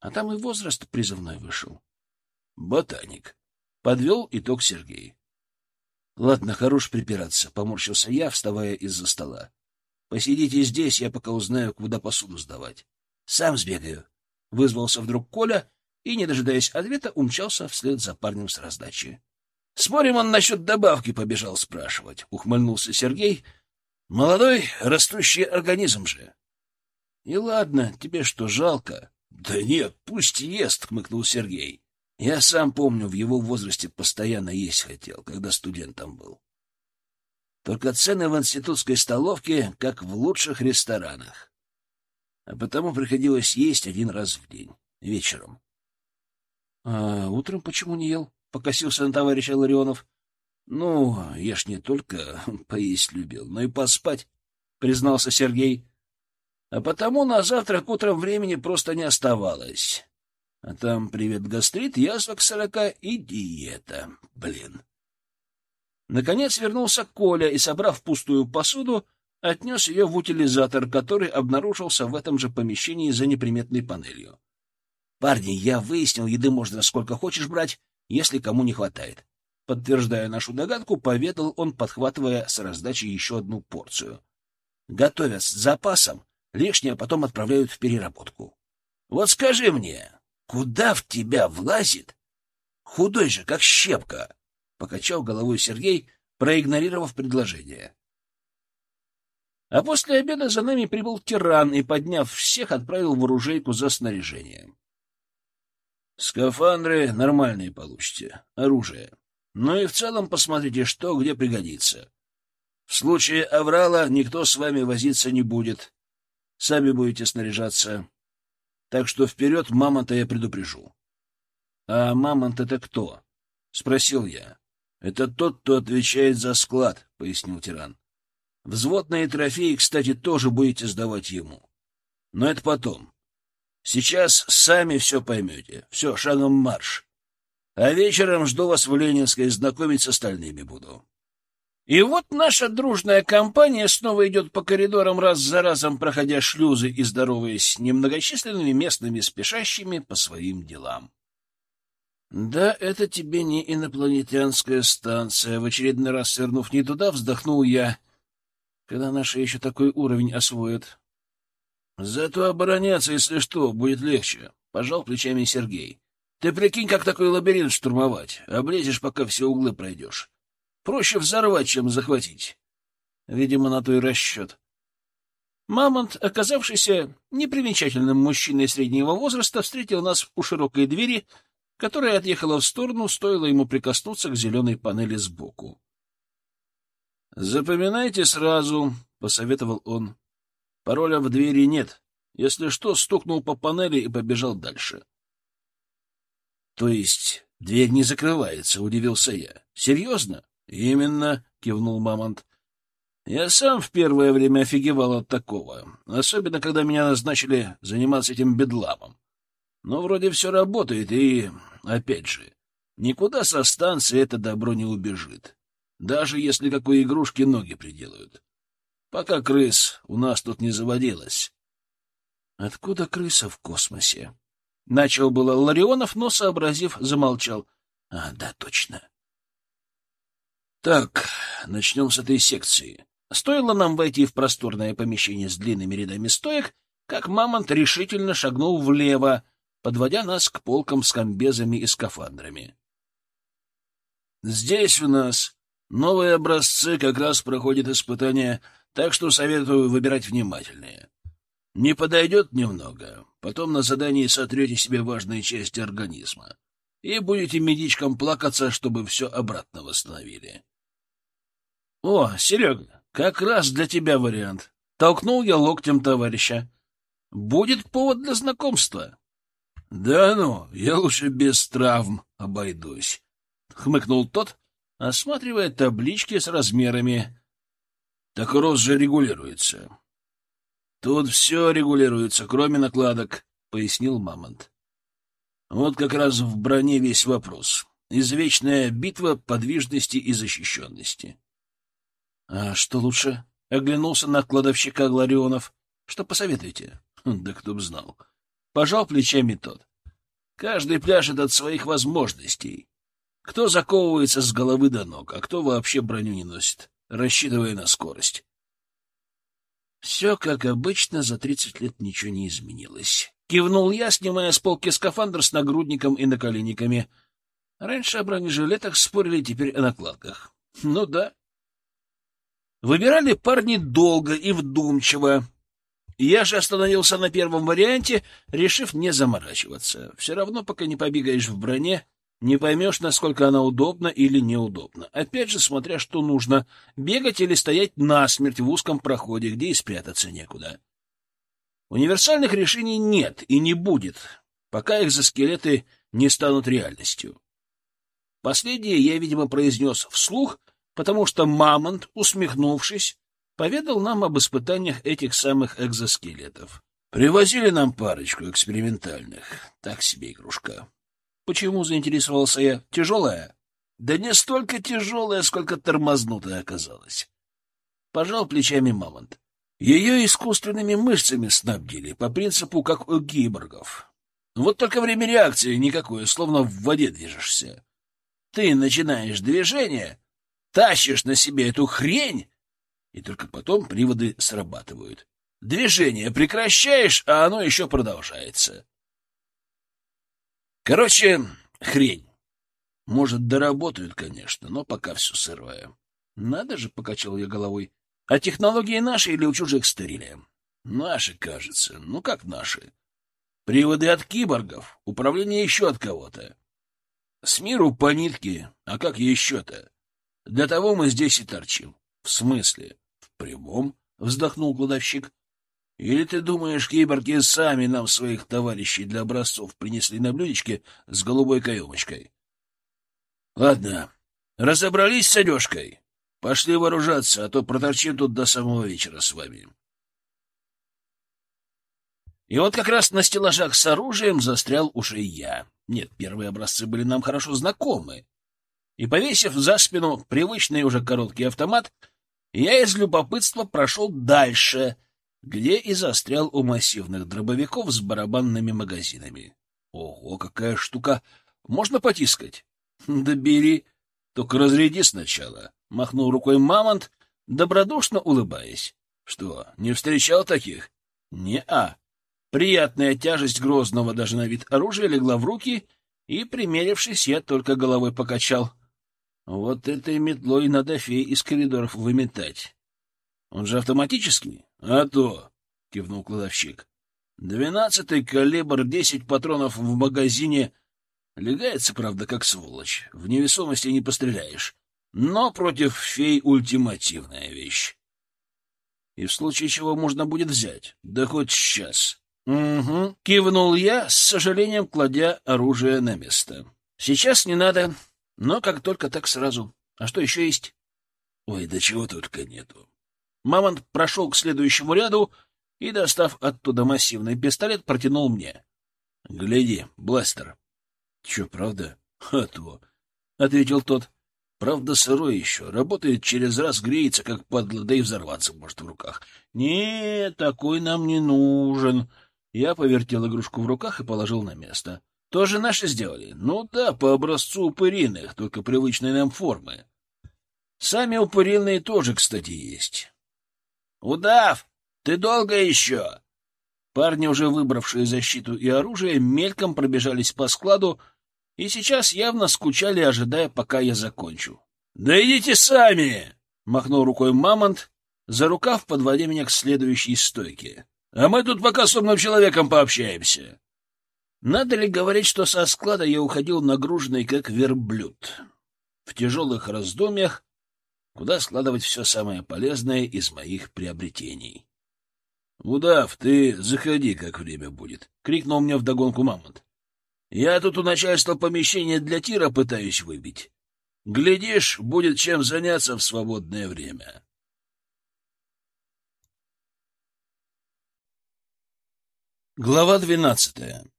А там и возраст призывной вышел. — Ботаник. Подвел итог Сергей. Ладно, хорош припираться, поморщился я, вставая из-за стола. Посидите здесь, я пока узнаю, куда посуду сдавать. Сам сбегаю. Вызвался вдруг Коля и, не дожидаясь ответа, умчался вслед за парнем с раздачи. Спорим, он насчет добавки побежал спрашивать, ухмыльнулся Сергей. Молодой, растущий организм же. И ладно, тебе что, жалко? Да нет, пусть ест, хмыкнул Сергей. Я сам помню, в его возрасте постоянно есть хотел, когда студентом был. Только цены в институтской столовке, как в лучших ресторанах. А потому приходилось есть один раз в день, вечером. — А утром почему не ел? — покосился на товарища Ларионов. — Ну, я ж не только <laughs> поесть любил, но и поспать, — признался Сергей. — А потому на завтрак утром времени просто не оставалось. А там привет гастрит, язва к сорока и диета. Блин. Наконец вернулся Коля и, собрав пустую посуду, отнес ее в утилизатор, который обнаружился в этом же помещении за неприметной панелью. «Парни, я выяснил, еды можно сколько хочешь брать, если кому не хватает». Подтверждая нашу догадку, поведал он, подхватывая с раздачи еще одну порцию. «Готовят с запасом, лишнее потом отправляют в переработку. Вот скажи мне, Куда в тебя влазит? Худой же, как щепка, — покачал головой Сергей, проигнорировав предложение. А после обеда за нами прибыл тиран и, подняв всех, отправил в оружейку за снаряжением. Скафандры нормальные получите, оружие. Ну и в целом посмотрите, что где пригодится. В случае аврала никто с вами возиться не будет. Сами будете снаряжаться. Так что вперед мамонта я предупрежу. — А мамонт это кто? — спросил я. — Это тот, кто отвечает за склад, — пояснил тиран. — Взводные трофеи, кстати, тоже будете сдавать ему. Но это потом. Сейчас сами все поймете. Все, шагом марш. А вечером жду вас в Ленинской, знакомить с остальными буду. И вот наша дружная компания снова идет по коридорам раз за разом, проходя шлюзы и здороваясь с немногочисленными местными спешащими по своим делам. Да, это тебе не инопланетянская станция. В очередной раз свернув не туда, вздохнул я. Когда наши еще такой уровень освоят. Зато обороняться, если что, будет легче. Пожал плечами Сергей. Ты прикинь, как такой лабиринт штурмовать. Облезешь, пока все углы пройдешь. Проще взорвать, чем захватить. Видимо, на то и расчет. Мамонт, оказавшийся непримечательным мужчиной среднего возраста, встретил нас у широкой двери, которая отъехала в сторону, стоило ему прикоснуться к зеленой панели сбоку. «Запоминайте сразу», — посоветовал он. «Пароля в двери нет. Если что, стукнул по панели и побежал дальше». «То есть дверь не закрывается?» — удивился я. «Серьезно?» — Именно, — кивнул Мамонт. — Я сам в первое время офигевал от такого, особенно когда меня назначили заниматься этим бедламом. Но вроде все работает, и, опять же, никуда со станции это добро не убежит, даже если какой игрушки ноги приделают. Пока крыс у нас тут не заводилось. Откуда крыса в космосе? Начал было Ларионов, но, сообразив, замолчал. А, да, точно. Так, начнем с этой секции. Стоило нам войти в просторное помещение с длинными рядами стоек, как Мамонт решительно шагнул влево, подводя нас к полкам с комбезами и скафандрами. Здесь у нас новые образцы как раз проходят испытания, так что советую выбирать внимательнее. Не подойдет немного, потом на задании сотрете себе важные части организма и будете медичкам плакаться, чтобы все обратно восстановили. — О, Серега, как раз для тебя вариант. Толкнул я локтем товарища. Будет повод для знакомства. — Да ну, я лучше без травм обойдусь, — хмыкнул тот, осматривая таблички с размерами. — Так рост же регулируется. — Тут все регулируется, кроме накладок, — пояснил Мамонт. — Вот как раз в броне весь вопрос. Извечная битва подвижности и защищенности. — А что лучше? — оглянулся на кладовщика Гларионов. — Что посоветуете? — Да кто б знал. — Пожал плечами тот. Каждый пляшет от своих возможностей. Кто заковывается с головы до ног, а кто вообще броню не носит, рассчитывая на скорость. Все, как обычно, за тридцать лет ничего не изменилось. Кивнул я, снимая с полки скафандр с нагрудником и наколенниками. Раньше о бронежилетах спорили, теперь о накладках. Ну да. Выбирали парни долго и вдумчиво. Я же остановился на первом варианте, решив не заморачиваться. Все равно, пока не побегаешь в броне, не поймешь, насколько она удобна или неудобна. Опять же, смотря что нужно — бегать или стоять насмерть в узком проходе, где и спрятаться некуда. Универсальных решений нет и не будет, пока экзоскелеты не станут реальностью. Последнее я, видимо, произнес вслух, потому что Мамонт, усмехнувшись, поведал нам об испытаниях этих самых экзоскелетов. Привозили нам парочку экспериментальных. Так себе игрушка. Почему заинтересовался я? Тяжелая? Да не столько тяжелая, сколько тормознутая оказалась. Пожал плечами мамонт. Ее искусственными мышцами снабдили, по принципу, как у гиборгов. Вот только время реакции никакое, словно в воде движешься. Ты начинаешь движение, тащишь на себе эту хрень, и только потом приводы срабатывают. Движение прекращаешь, а оно еще продолжается. Короче, хрень. Может, доработают, конечно, но пока все сырое. Надо же, — покачал я головой. А технологии наши или у чужих стырили? Наши, кажется. Ну, как наши? Приводы от киборгов, управление еще от кого-то. С миру по нитке, а как еще-то? Для того мы здесь и торчим. В смысле? В прямом? Вздохнул кладовщик. Или ты думаешь, киборги сами нам своих товарищей для образцов принесли на блюдечке с голубой каемочкой? Ладно, разобрались с одежкой. Пошли вооружаться, а то проторчим тут до самого вечера с вами. И вот как раз на стеллажах с оружием застрял уже я. Нет, первые образцы были нам хорошо знакомы. И, повесив за спину привычный уже короткий автомат, я из любопытства прошел дальше, где и застрял у массивных дробовиков с барабанными магазинами. Ого, какая штука! Можно потискать? <laughs> Да бери, только разряди сначала. Махнул рукой мамонт, добродушно улыбаясь. Что, не встречал таких? Не-а. Приятная тяжесть грозного даже на вид оружия легла в руки, и, примерившись, я только головой покачал. Вот этой метлой надо фей из коридоров выметать. Он же автоматический? А то, — кивнул кладовщик. Двенадцатый калибр, десять патронов в магазине. Легается, правда, как сволочь. В невесомости не постреляешь. Но против фей ультимативная вещь. И в случае чего можно будет взять. Да хоть сейчас. Угу. Кивнул я, с сожалением кладя оружие на место. Сейчас не надо. Но как только так сразу. А что еще есть? Ой, да чего только нету. Мамонт прошел к следующему ряду и, достав оттуда массивный пистолет, протянул мне. — Гляди, бластер. — Че, правда? — А то, — ответил тот. — Правда, сырой еще. Работает через раз, греется, как падла, да и взорваться может в руках. — Нет, такой нам не нужен. Я повертел игрушку в руках и положил на место. — Тоже наши сделали? Ну да, по образцу упыриных, только привычной нам формы. Сами упыриные тоже, кстати, есть. — Удав, ты долго еще? Парни, уже выбравшие защиту и оружие, мельком пробежались по складу и сейчас явно скучали, ожидая, пока я закончу. — Да идите сами! — махнул рукой Мамонт, за рукав подводя меня к следующей стойке. — А мы тут пока с умным человеком пообщаемся. Надо ли говорить, что со склада я уходил нагруженный, как верблюд? В тяжелых раздумьях куда складывать все самое полезное из моих приобретений. — Удав, ты заходи, как время будет, — крикнул мне вдогонку мамонт. — Я тут у начальства помещение для тира пытаюсь выбить. Глядишь, будет чем заняться в свободное время. Глава двенадцатая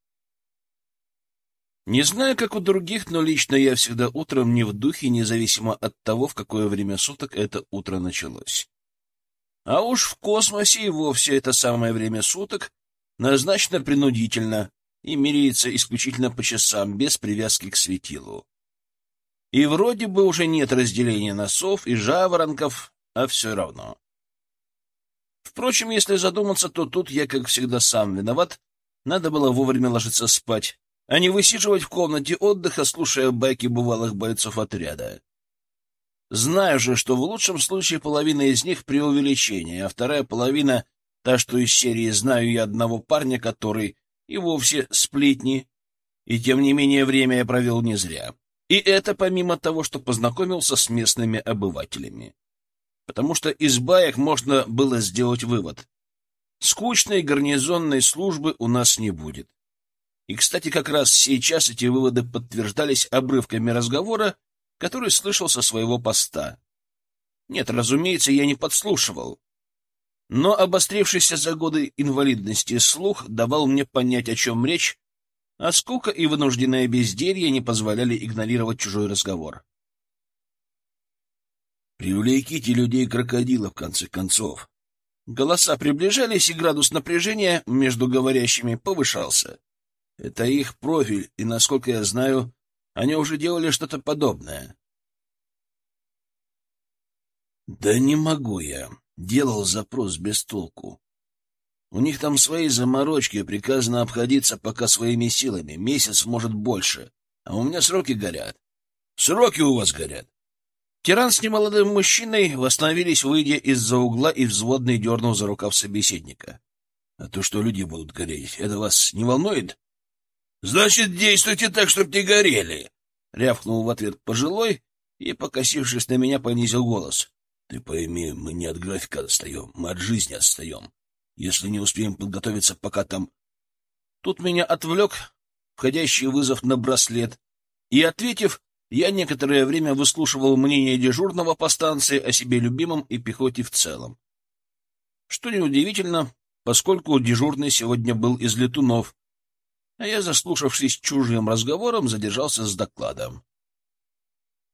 не знаю, как у других, но лично я всегда утром не в духе, независимо от того, в какое время суток это утро началось. А уж в космосе и вовсе это самое время суток назначено принудительно и меряется исключительно по часам, без привязки к светилу. И вроде бы уже нет разделения носов и жаворонков, а все равно. Впрочем, если задуматься, то тут я, как всегда, сам виноват. Надо было вовремя ложиться спать, а не высиживать в комнате отдыха, слушая байки бывалых бойцов отряда. Знаю же, что в лучшем случае половина из них преувеличение, а вторая половина — та, что из серии «Знаю я одного парня, который и вовсе сплетни». И тем не менее время я провел не зря. И это помимо того, что познакомился с местными обывателями. Потому что из баек можно было сделать вывод. Скучной гарнизонной службы у нас не будет. И, кстати, как раз сейчас эти выводы подтверждались обрывками разговора, который слышал со своего поста. Нет, разумеется, я не подслушивал. Но обострившийся за годы инвалидности слух давал мне понять, о чем речь, а скука и вынужденное безделье не позволяли игнорировать чужой разговор. «Привлеките людей-крокодила, в конце концов». Голоса приближались, и градус напряжения между говорящими повышался. Это их профиль, и, насколько я знаю, они уже делали что-то подобное. Да не могу я. Делал запрос без толку. У них там свои заморочки, приказано обходиться пока своими силами. Месяц, может, больше. А у меня сроки горят. Сроки у вас горят. Тиран с немолодым мужчиной восстановились, выйдя из-за угла, и взводный дернул за рукав собеседника. — А то, что люди будут гореть, это вас не волнует? — Значит, действуйте так, чтобы не горели! — рявкнул в ответ пожилой и, покосившись на меня, понизил голос. — Ты пойми, мы не от графика отстаем, мы от жизни отстаем. Если не успеем подготовиться, пока там... Тут меня отвлек входящий вызов на браслет, и, ответив, я некоторое время выслушивал мнение дежурного по станции о себе любимом и пехоте в целом. Что неудивительно, поскольку дежурный сегодня был из летунов, а я, заслушавшись чужим разговором, задержался с докладом.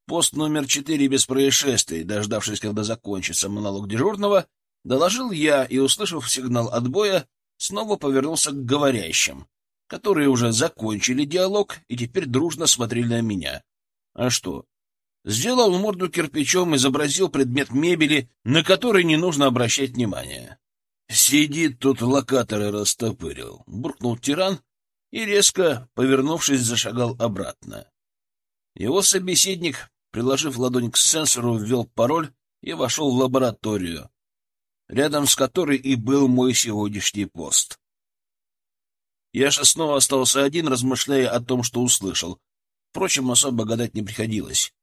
Пост номер четыре без происшествий, дождавшись, когда закончится монолог дежурного, доложил я и, услышав сигнал отбоя, снова повернулся к говорящим, которые уже закончили диалог и теперь дружно смотрели на меня. А что? Сделал морду кирпичом, изобразил предмет мебели, на который не нужно обращать внимания. «Сидит тут локаторы растопырил», — буркнул тиран, и, резко повернувшись, зашагал обратно. Его собеседник, приложив ладонь к сенсору, ввел пароль и вошел в лабораторию, рядом с которой и был мой сегодняшний пост. Я же снова остался один, размышляя о том, что услышал. Впрочем, особо гадать не приходилось.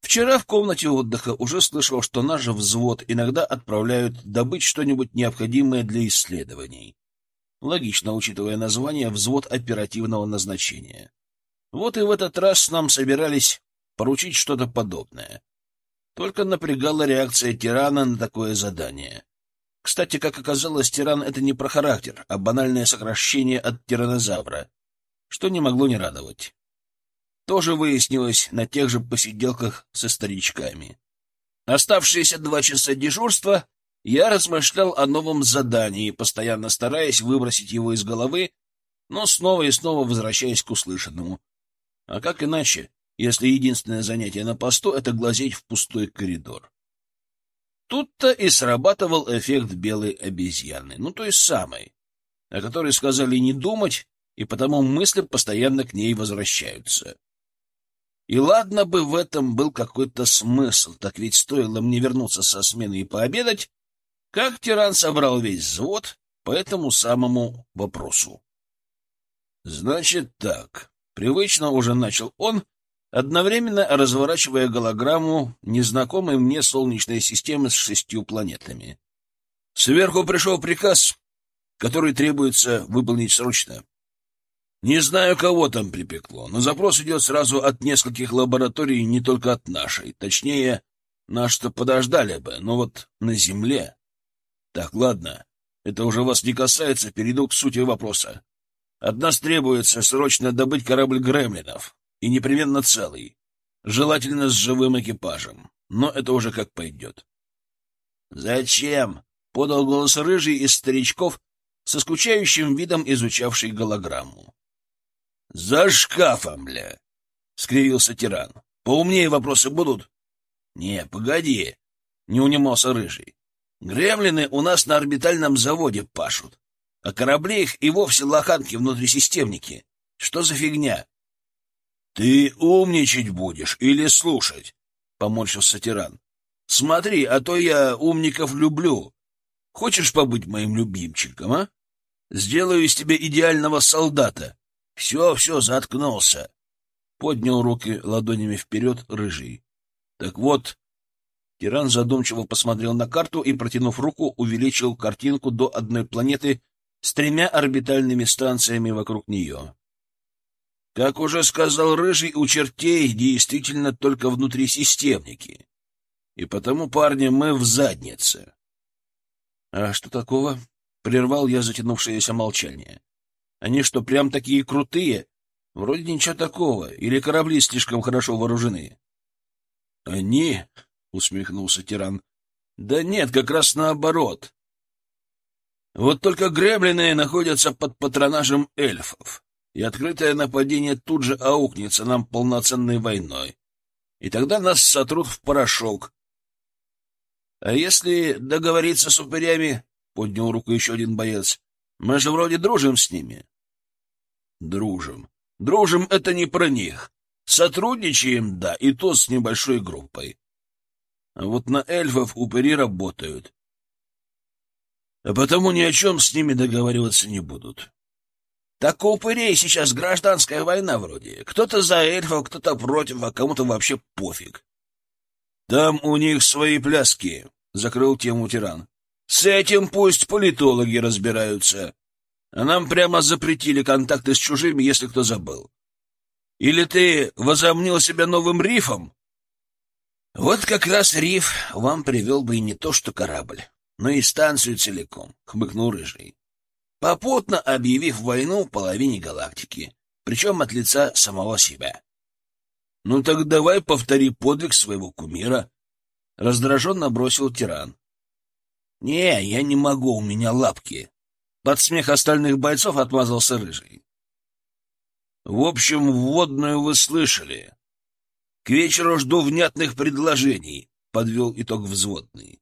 Вчера в комнате отдыха уже слышал, что наш взвод иногда отправляют добыть что-нибудь необходимое для исследований. Логично, учитывая название «Взвод оперативного назначения». Вот и в этот раз нам собирались поручить что-то подобное. Только напрягала реакция тирана на такое задание. Кстати, как оказалось, тиран — это не про характер, а банальное сокращение от тиранозавра, что не могло не радовать. Тоже выяснилось на тех же посиделках со старичками. Оставшиеся два часа дежурства я размышлял о новом задании, постоянно стараясь выбросить его из головы, но снова и снова возвращаясь к услышанному. А как иначе, если единственное занятие на посту — это глазеть в пустой коридор? Тут-то и срабатывал эффект белой обезьяны, ну, то есть самой, о которой сказали не думать, и потому мысли постоянно к ней возвращаются. И ладно бы в этом был какой-то смысл, так ведь стоило мне вернуться со смены и пообедать, как тиран собрал весь взвод по этому самому вопросу. Значит так, привычно уже начал он, одновременно разворачивая голограмму незнакомой мне Солнечной системы с шестью планетами. Сверху пришел приказ, который требуется выполнить срочно. Не знаю, кого там припекло, но запрос идет сразу от нескольких лабораторий, не только от нашей. Точнее, наш-то подождали бы, но вот на Земле... Так, ладно, это уже вас не касается, перейду к сути вопроса. От нас требуется срочно добыть корабль гремлинов, и непременно целый, желательно с живым экипажем, но это уже как пойдет. «Зачем?» — подал голос рыжий из старичков, со скучающим видом изучавший голограмму. «За шкафом, бля!» — скривился тиран. «Поумнее вопросы будут?» «Не, погоди!» — не унимался рыжий. «Гремлины у нас на орбитальном заводе пашут, а корабли их и вовсе лоханки-внутрисистемники. Что за фигня?» «Ты умничать будешь или слушать?» — поморщился тиран. «Смотри, а то я умников люблю. Хочешь побыть моим любимчиком, а? Сделаю из тебя идеального солдата. Все, все, заткнулся!» Поднял руки ладонями вперед рыжий. «Так вот...» Тиран задумчиво посмотрел на карту и, протянув руку, увеличил картинку до одной планеты с тремя орбитальными станциями вокруг нее. Как уже сказал Рыжий, у чертей действительно только внутрисистемники. И потому, парни, мы в заднице. — А что такого? — прервал я затянувшееся молчание. — Они что, прям такие крутые? Вроде ничего такого. Или корабли слишком хорошо вооружены? — Они? — усмехнулся тиран. — Да нет, как раз наоборот. Вот только гремлины находятся под патронажем эльфов и открытое нападение тут же аукнется нам полноценной войной. И тогда нас сотрут в порошок. А если договориться с упырями, — поднял руку еще один боец, — мы же вроде дружим с ними. Дружим. Дружим — это не про них. Сотрудничаем, да, и то с небольшой группой. А вот на эльфов упыри работают. А потому ни о чем с ними договариваться не будут. Так у упырей сейчас гражданская война вроде. Кто-то за эльфов, кто-то против, а кому-то вообще пофиг. Там у них свои пляски, — закрыл тему тиран. С этим пусть политологи разбираются. А нам прямо запретили контакты с чужими, если кто забыл. Или ты возомнил себя новым рифом? Вот как раз риф вам привел бы и не то что корабль, но и станцию целиком, — хмыкнул Рыжий попутно объявив войну половине галактики, причем от лица самого себя. — Ну так давай повтори подвиг своего кумира, — раздраженно бросил тиран. — Не, я не могу, у меня лапки. Под смех остальных бойцов отмазался Рыжий. — В общем, вводную вы слышали. К вечеру жду внятных предложений, — подвел итог взводный.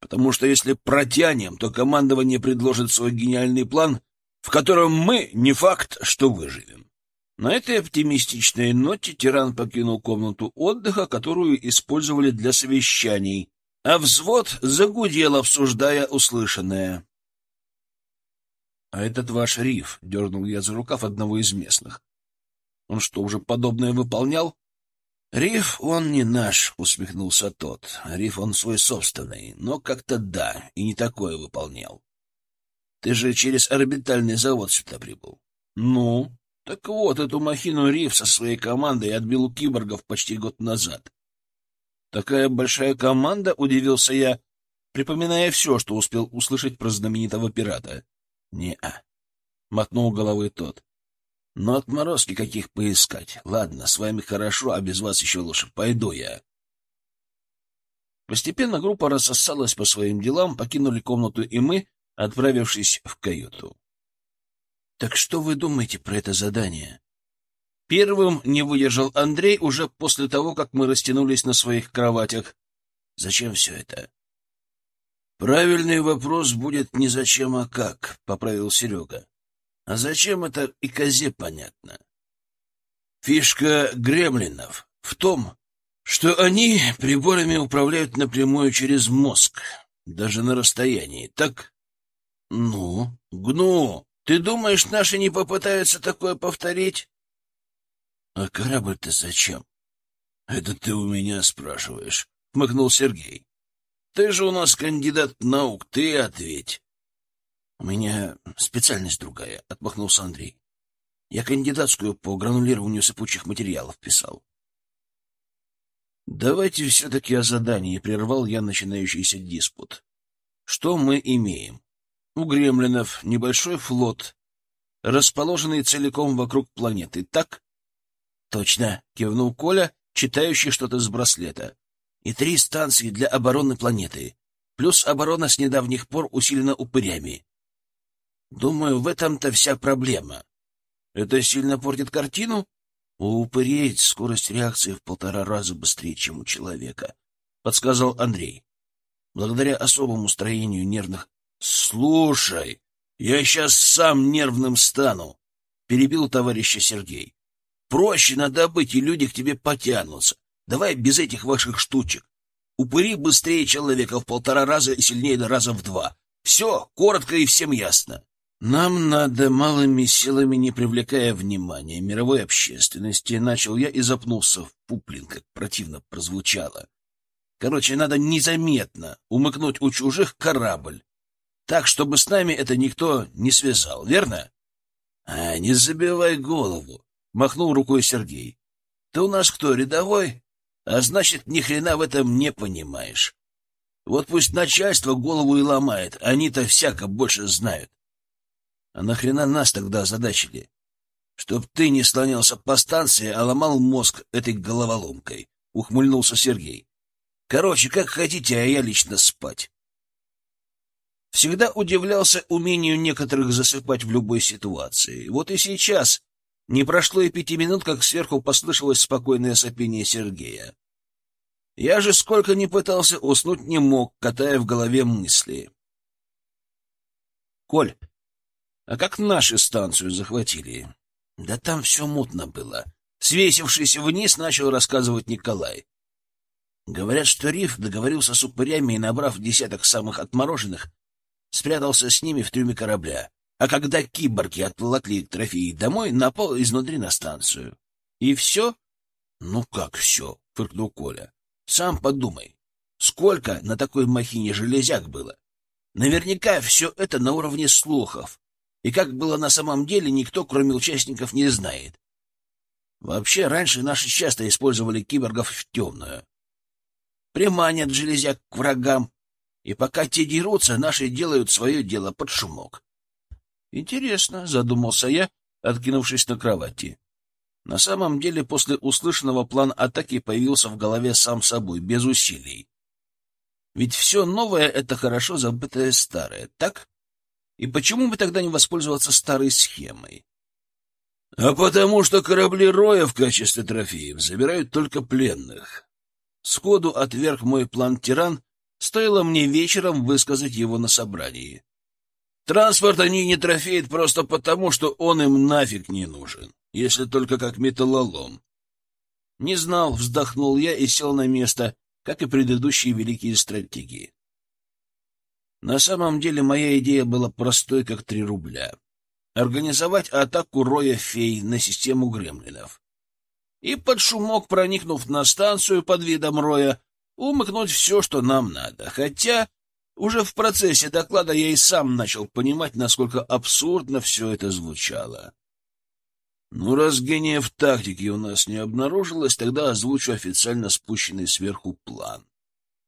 Потому что если протянем, то командование предложит свой гениальный план, в котором мы не факт, что выживем. На этой оптимистичной ноте тиран покинул комнату отдыха, которую использовали для совещаний, а взвод загудел, обсуждая услышанное. — А этот ваш риф, — дернул я за рукав одного из местных. — Он что, уже подобное выполнял? «Риф он не наш», — усмехнулся тот. «Риф он свой собственный, но как-то да, и не такое выполнял. Ты же через орбитальный завод сюда прибыл». «Ну, так вот, эту махину Риф со своей командой отбил у киборгов почти год назад. Такая большая команда, удивился я, припоминая все, что успел услышать про знаменитого пирата. Не-а, мотнул головой тот. Но отморозки каких поискать. Ладно, с вами хорошо, а без вас еще лучше. Пойду я. Постепенно группа рассосалась по своим делам, покинули комнату и мы, отправившись в каюту. Так что вы думаете про это задание? Первым не выдержал Андрей уже после того, как мы растянулись на своих кроватях. Зачем все это? Правильный вопрос будет не зачем, а как, поправил Серега. А зачем это и козе понятно. Фишка гремлинов в том, что они приборами управляют напрямую через мозг, даже на расстоянии, так? Ну, гну, ты думаешь, наши не попытаются такое повторить? А корабль-то зачем? Это ты у меня спрашиваешь, хмыкнул Сергей. Ты же у нас кандидат наук, ты ответь. У меня специальность другая, отмахнулся Андрей. Я кандидатскую по гранулированию сыпучих материалов писал. Давайте все-таки о задании, прервал я начинающийся диспут. Что мы имеем? У гремлинов небольшой флот, расположенный целиком вокруг планеты, так? Точно, кивнул Коля, читающий что-то с браслета. И три станции для обороны планеты. Плюс оборона с недавних пор усилена упырями. Думаю, в этом-то вся проблема. Это сильно портит картину? У упырей скорость реакции в полтора раза быстрее, чем у человека, — подсказал Андрей. Благодаря особому строению нервных... — Слушай, я сейчас сам нервным стану, — перебил товарища Сергей. — Проще надо быть, и люди к тебе потянутся. Давай без этих ваших штучек. Упыри быстрее человека в полтора раза и сильнее раза в два. Все, коротко и всем ясно. Нам надо малыми силами, не привлекая внимания мировой общественности, начал я и запнулся в пуплин, как противно прозвучало. Короче, надо незаметно умыкнуть у чужих корабль, так, чтобы с нами это никто не связал, верно? — А, не забивай голову, — махнул рукой Сергей. — Ты у нас кто, рядовой? А значит, ни хрена в этом не понимаешь. Вот пусть начальство голову и ломает, они-то всяко больше знают. А нахрена нас тогда озадачили? Чтоб ты не слонялся по станции, а ломал мозг этой головоломкой, — ухмыльнулся Сергей. Короче, как хотите, а я лично спать. Всегда удивлялся умению некоторых засыпать в любой ситуации. Вот и сейчас не прошло и пяти минут, как сверху послышалось спокойное сопение Сергея. Я же сколько ни пытался уснуть не мог, катая в голове мысли. — Коль, а как наши станцию захватили? Да там все мутно было. Свесившись вниз, начал рассказывать Николай. Говорят, что Риф договорился с упырями и, набрав десяток самых отмороженных, спрятался с ними в трюме корабля. А когда киборги отволокли трофеи домой, напал изнутри на станцию. И все? Ну как все? — фыркнул Коля. Сам подумай, сколько на такой махине железяк было? Наверняка все это на уровне слухов. И как было на самом деле, никто, кроме участников, не знает. Вообще, раньше наши часто использовали киборгов в темную. Приманят железяк к врагам, и пока те дерутся, наши делают свое дело под шумок. Интересно, задумался я, откинувшись на кровати. На самом деле, после услышанного план атаки появился в голове сам собой, без усилий. Ведь все новое — это хорошо забытое старое, так? И почему бы тогда не воспользоваться старой схемой? А потому что корабли Роя в качестве трофеев забирают только пленных. Сходу отверг мой план тиран, стоило мне вечером высказать его на собрании. Транспорт они не трофеют просто потому, что он им нафиг не нужен, если только как металлолом. Не знал, вздохнул я и сел на место, как и предыдущие великие стратегии. На самом деле моя идея была простой, как три рубля. Организовать атаку роя фей на систему гремлинов. И под шумок, проникнув на станцию под видом роя, умыкнуть все, что нам надо. Хотя уже в процессе доклада я и сам начал понимать, насколько абсурдно все это звучало. Ну, раз гения в тактике у нас не обнаружилось, тогда озвучу официально спущенный сверху план.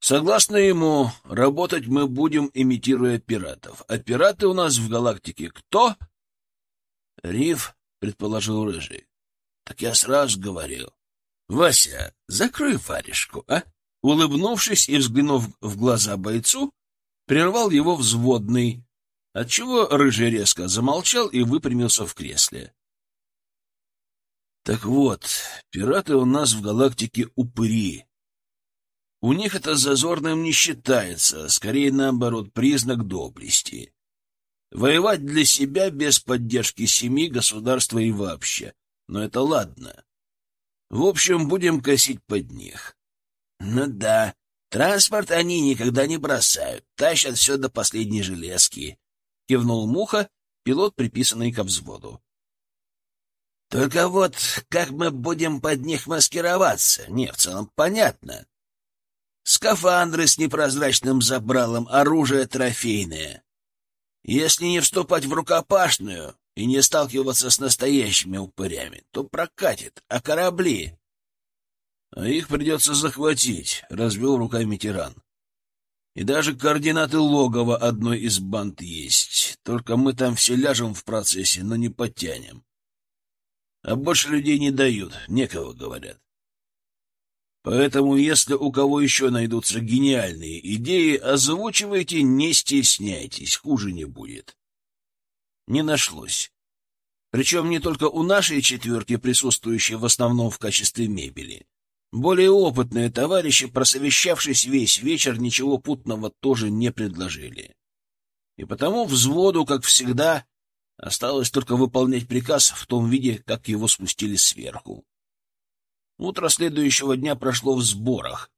Согласно ему, работать мы будем, имитируя пиратов. А пираты у нас в галактике кто? Риф, предположил Рыжий. Так я сразу говорил. Вася, закрой варежку, а? Улыбнувшись и взглянув в глаза бойцу, прервал его взводный, отчего Рыжий резко замолчал и выпрямился в кресле. Так вот, пираты у нас в галактике упыри. У них это зазорным не считается, скорее наоборот, признак доблести. Воевать для себя без поддержки семьи, государства и вообще. Но это ладно. В общем, будем косить под них. Ну да, транспорт они никогда не бросают, тащат все до последней железки. Кивнул Муха, пилот, приписанный ко взводу. Только вот как мы будем под них маскироваться? Не, в целом понятно. Скафандры с непрозрачным забралом, оружие трофейное. Если не вступать в рукопашную и не сталкиваться с настоящими упырями, то прокатит. А корабли? А их придется захватить, — развел руками тиран. И даже координаты логова одной из банд есть. Только мы там все ляжем в процессе, но не потянем. А больше людей не дают, некого, говорят. Поэтому, если у кого еще найдутся гениальные идеи, озвучивайте, не стесняйтесь, хуже не будет. Не нашлось. Причем не только у нашей четверки, присутствующей в основном в качестве мебели. Более опытные товарищи, просовещавшись весь вечер, ничего путного тоже не предложили. И потому взводу, как всегда, Осталось только выполнять приказ в том виде, как его спустили сверху. Утро следующего дня прошло в сборах.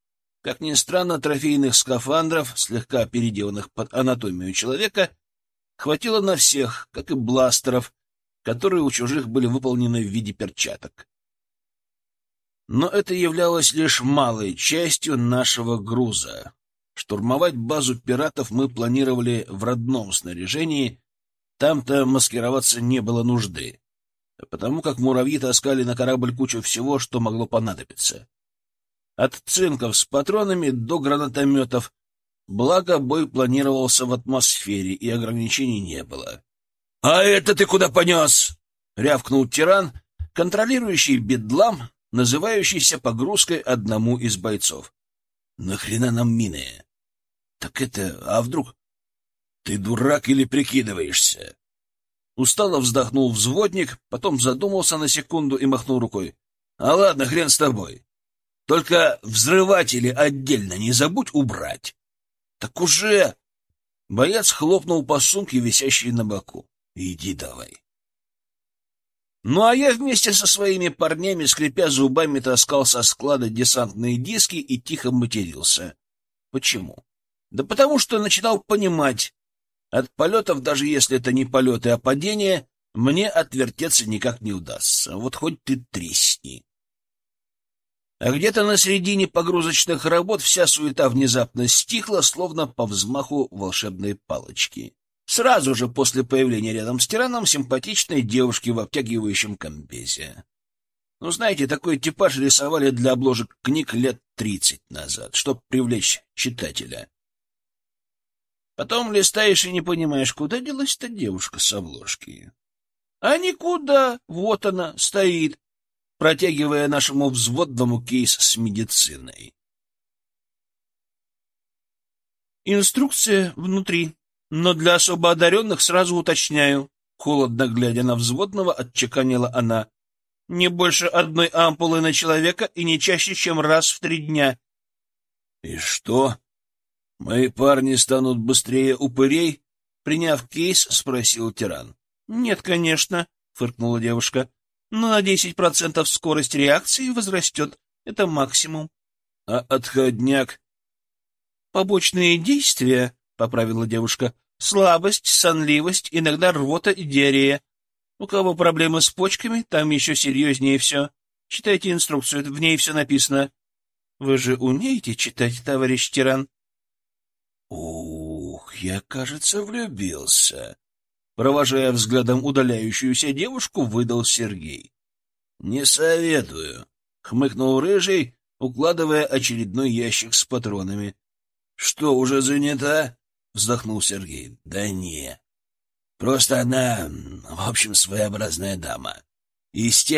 Как ни странно, трофейных скафандров, слегка переделанных под анатомию человека, хватило на всех, как и бластеров, которые у чужих были выполнены в виде перчаток. Но это являлось лишь малой частью нашего груза. Штурмовать базу пиратов мы планировали в родном снаряжении там-то маскироваться не было нужды, потому как муравьи таскали на корабль кучу всего, что могло понадобиться. От цинков с патронами до гранатометов, благо бой планировался в атмосфере и ограничений не было. — А это ты куда понес? — рявкнул тиран, контролирующий бедлам, называющийся погрузкой одному из бойцов. — Нахрена нам мины? — Так это... А вдруг... «Ты дурак или прикидываешься?» Устало вздохнул взводник, потом задумался на секунду и махнул рукой. «А ладно, хрен с тобой. Только взрыватели отдельно не забудь убрать». «Так уже...» Боец хлопнул по сумке, висящей на боку. «Иди давай». Ну а я вместе со своими парнями, скрипя зубами, таскал со склада десантные диски и тихо матерился. Почему? Да потому что начинал понимать, от полетов, даже если это не полеты, а падения, мне отвертеться никак не удастся. Вот хоть ты тресни. А где-то на середине погрузочных работ вся суета внезапно стихла, словно по взмаху волшебной палочки. Сразу же после появления рядом с тираном симпатичной девушки в обтягивающем комбезе. Ну, знаете, такой типаж рисовали для обложек книг лет тридцать назад, чтобы привлечь читателя. Потом листаешь и не понимаешь, куда делась эта девушка с обложки. А никуда, вот она, стоит, протягивая нашему взводному кейс с медициной. Инструкция внутри, но для особо одаренных сразу уточняю. Холодно глядя на взводного, отчеканила она. Не больше одной ампулы на человека и не чаще, чем раз в три дня. — И что? «Мои парни станут быстрее упырей?» Приняв кейс, спросил тиран. «Нет, конечно», — фыркнула девушка. «Но на десять процентов скорость реакции возрастет. Это максимум». «А отходняк?» «Побочные действия», — поправила девушка. «Слабость, сонливость, иногда рвота и диарея. У кого проблемы с почками, там еще серьезнее все. Читайте инструкцию, в ней все написано». «Вы же умеете читать, товарищ тиран?» Ух, я, кажется, влюбился. Провожая взглядом удаляющуюся девушку, выдал Сергей. — Не советую, — хмыкнул Рыжий, укладывая очередной ящик с патронами. — Что, уже занята? — вздохнул Сергей. — Да не. Просто она, в общем, своеобразная дама. Из тех,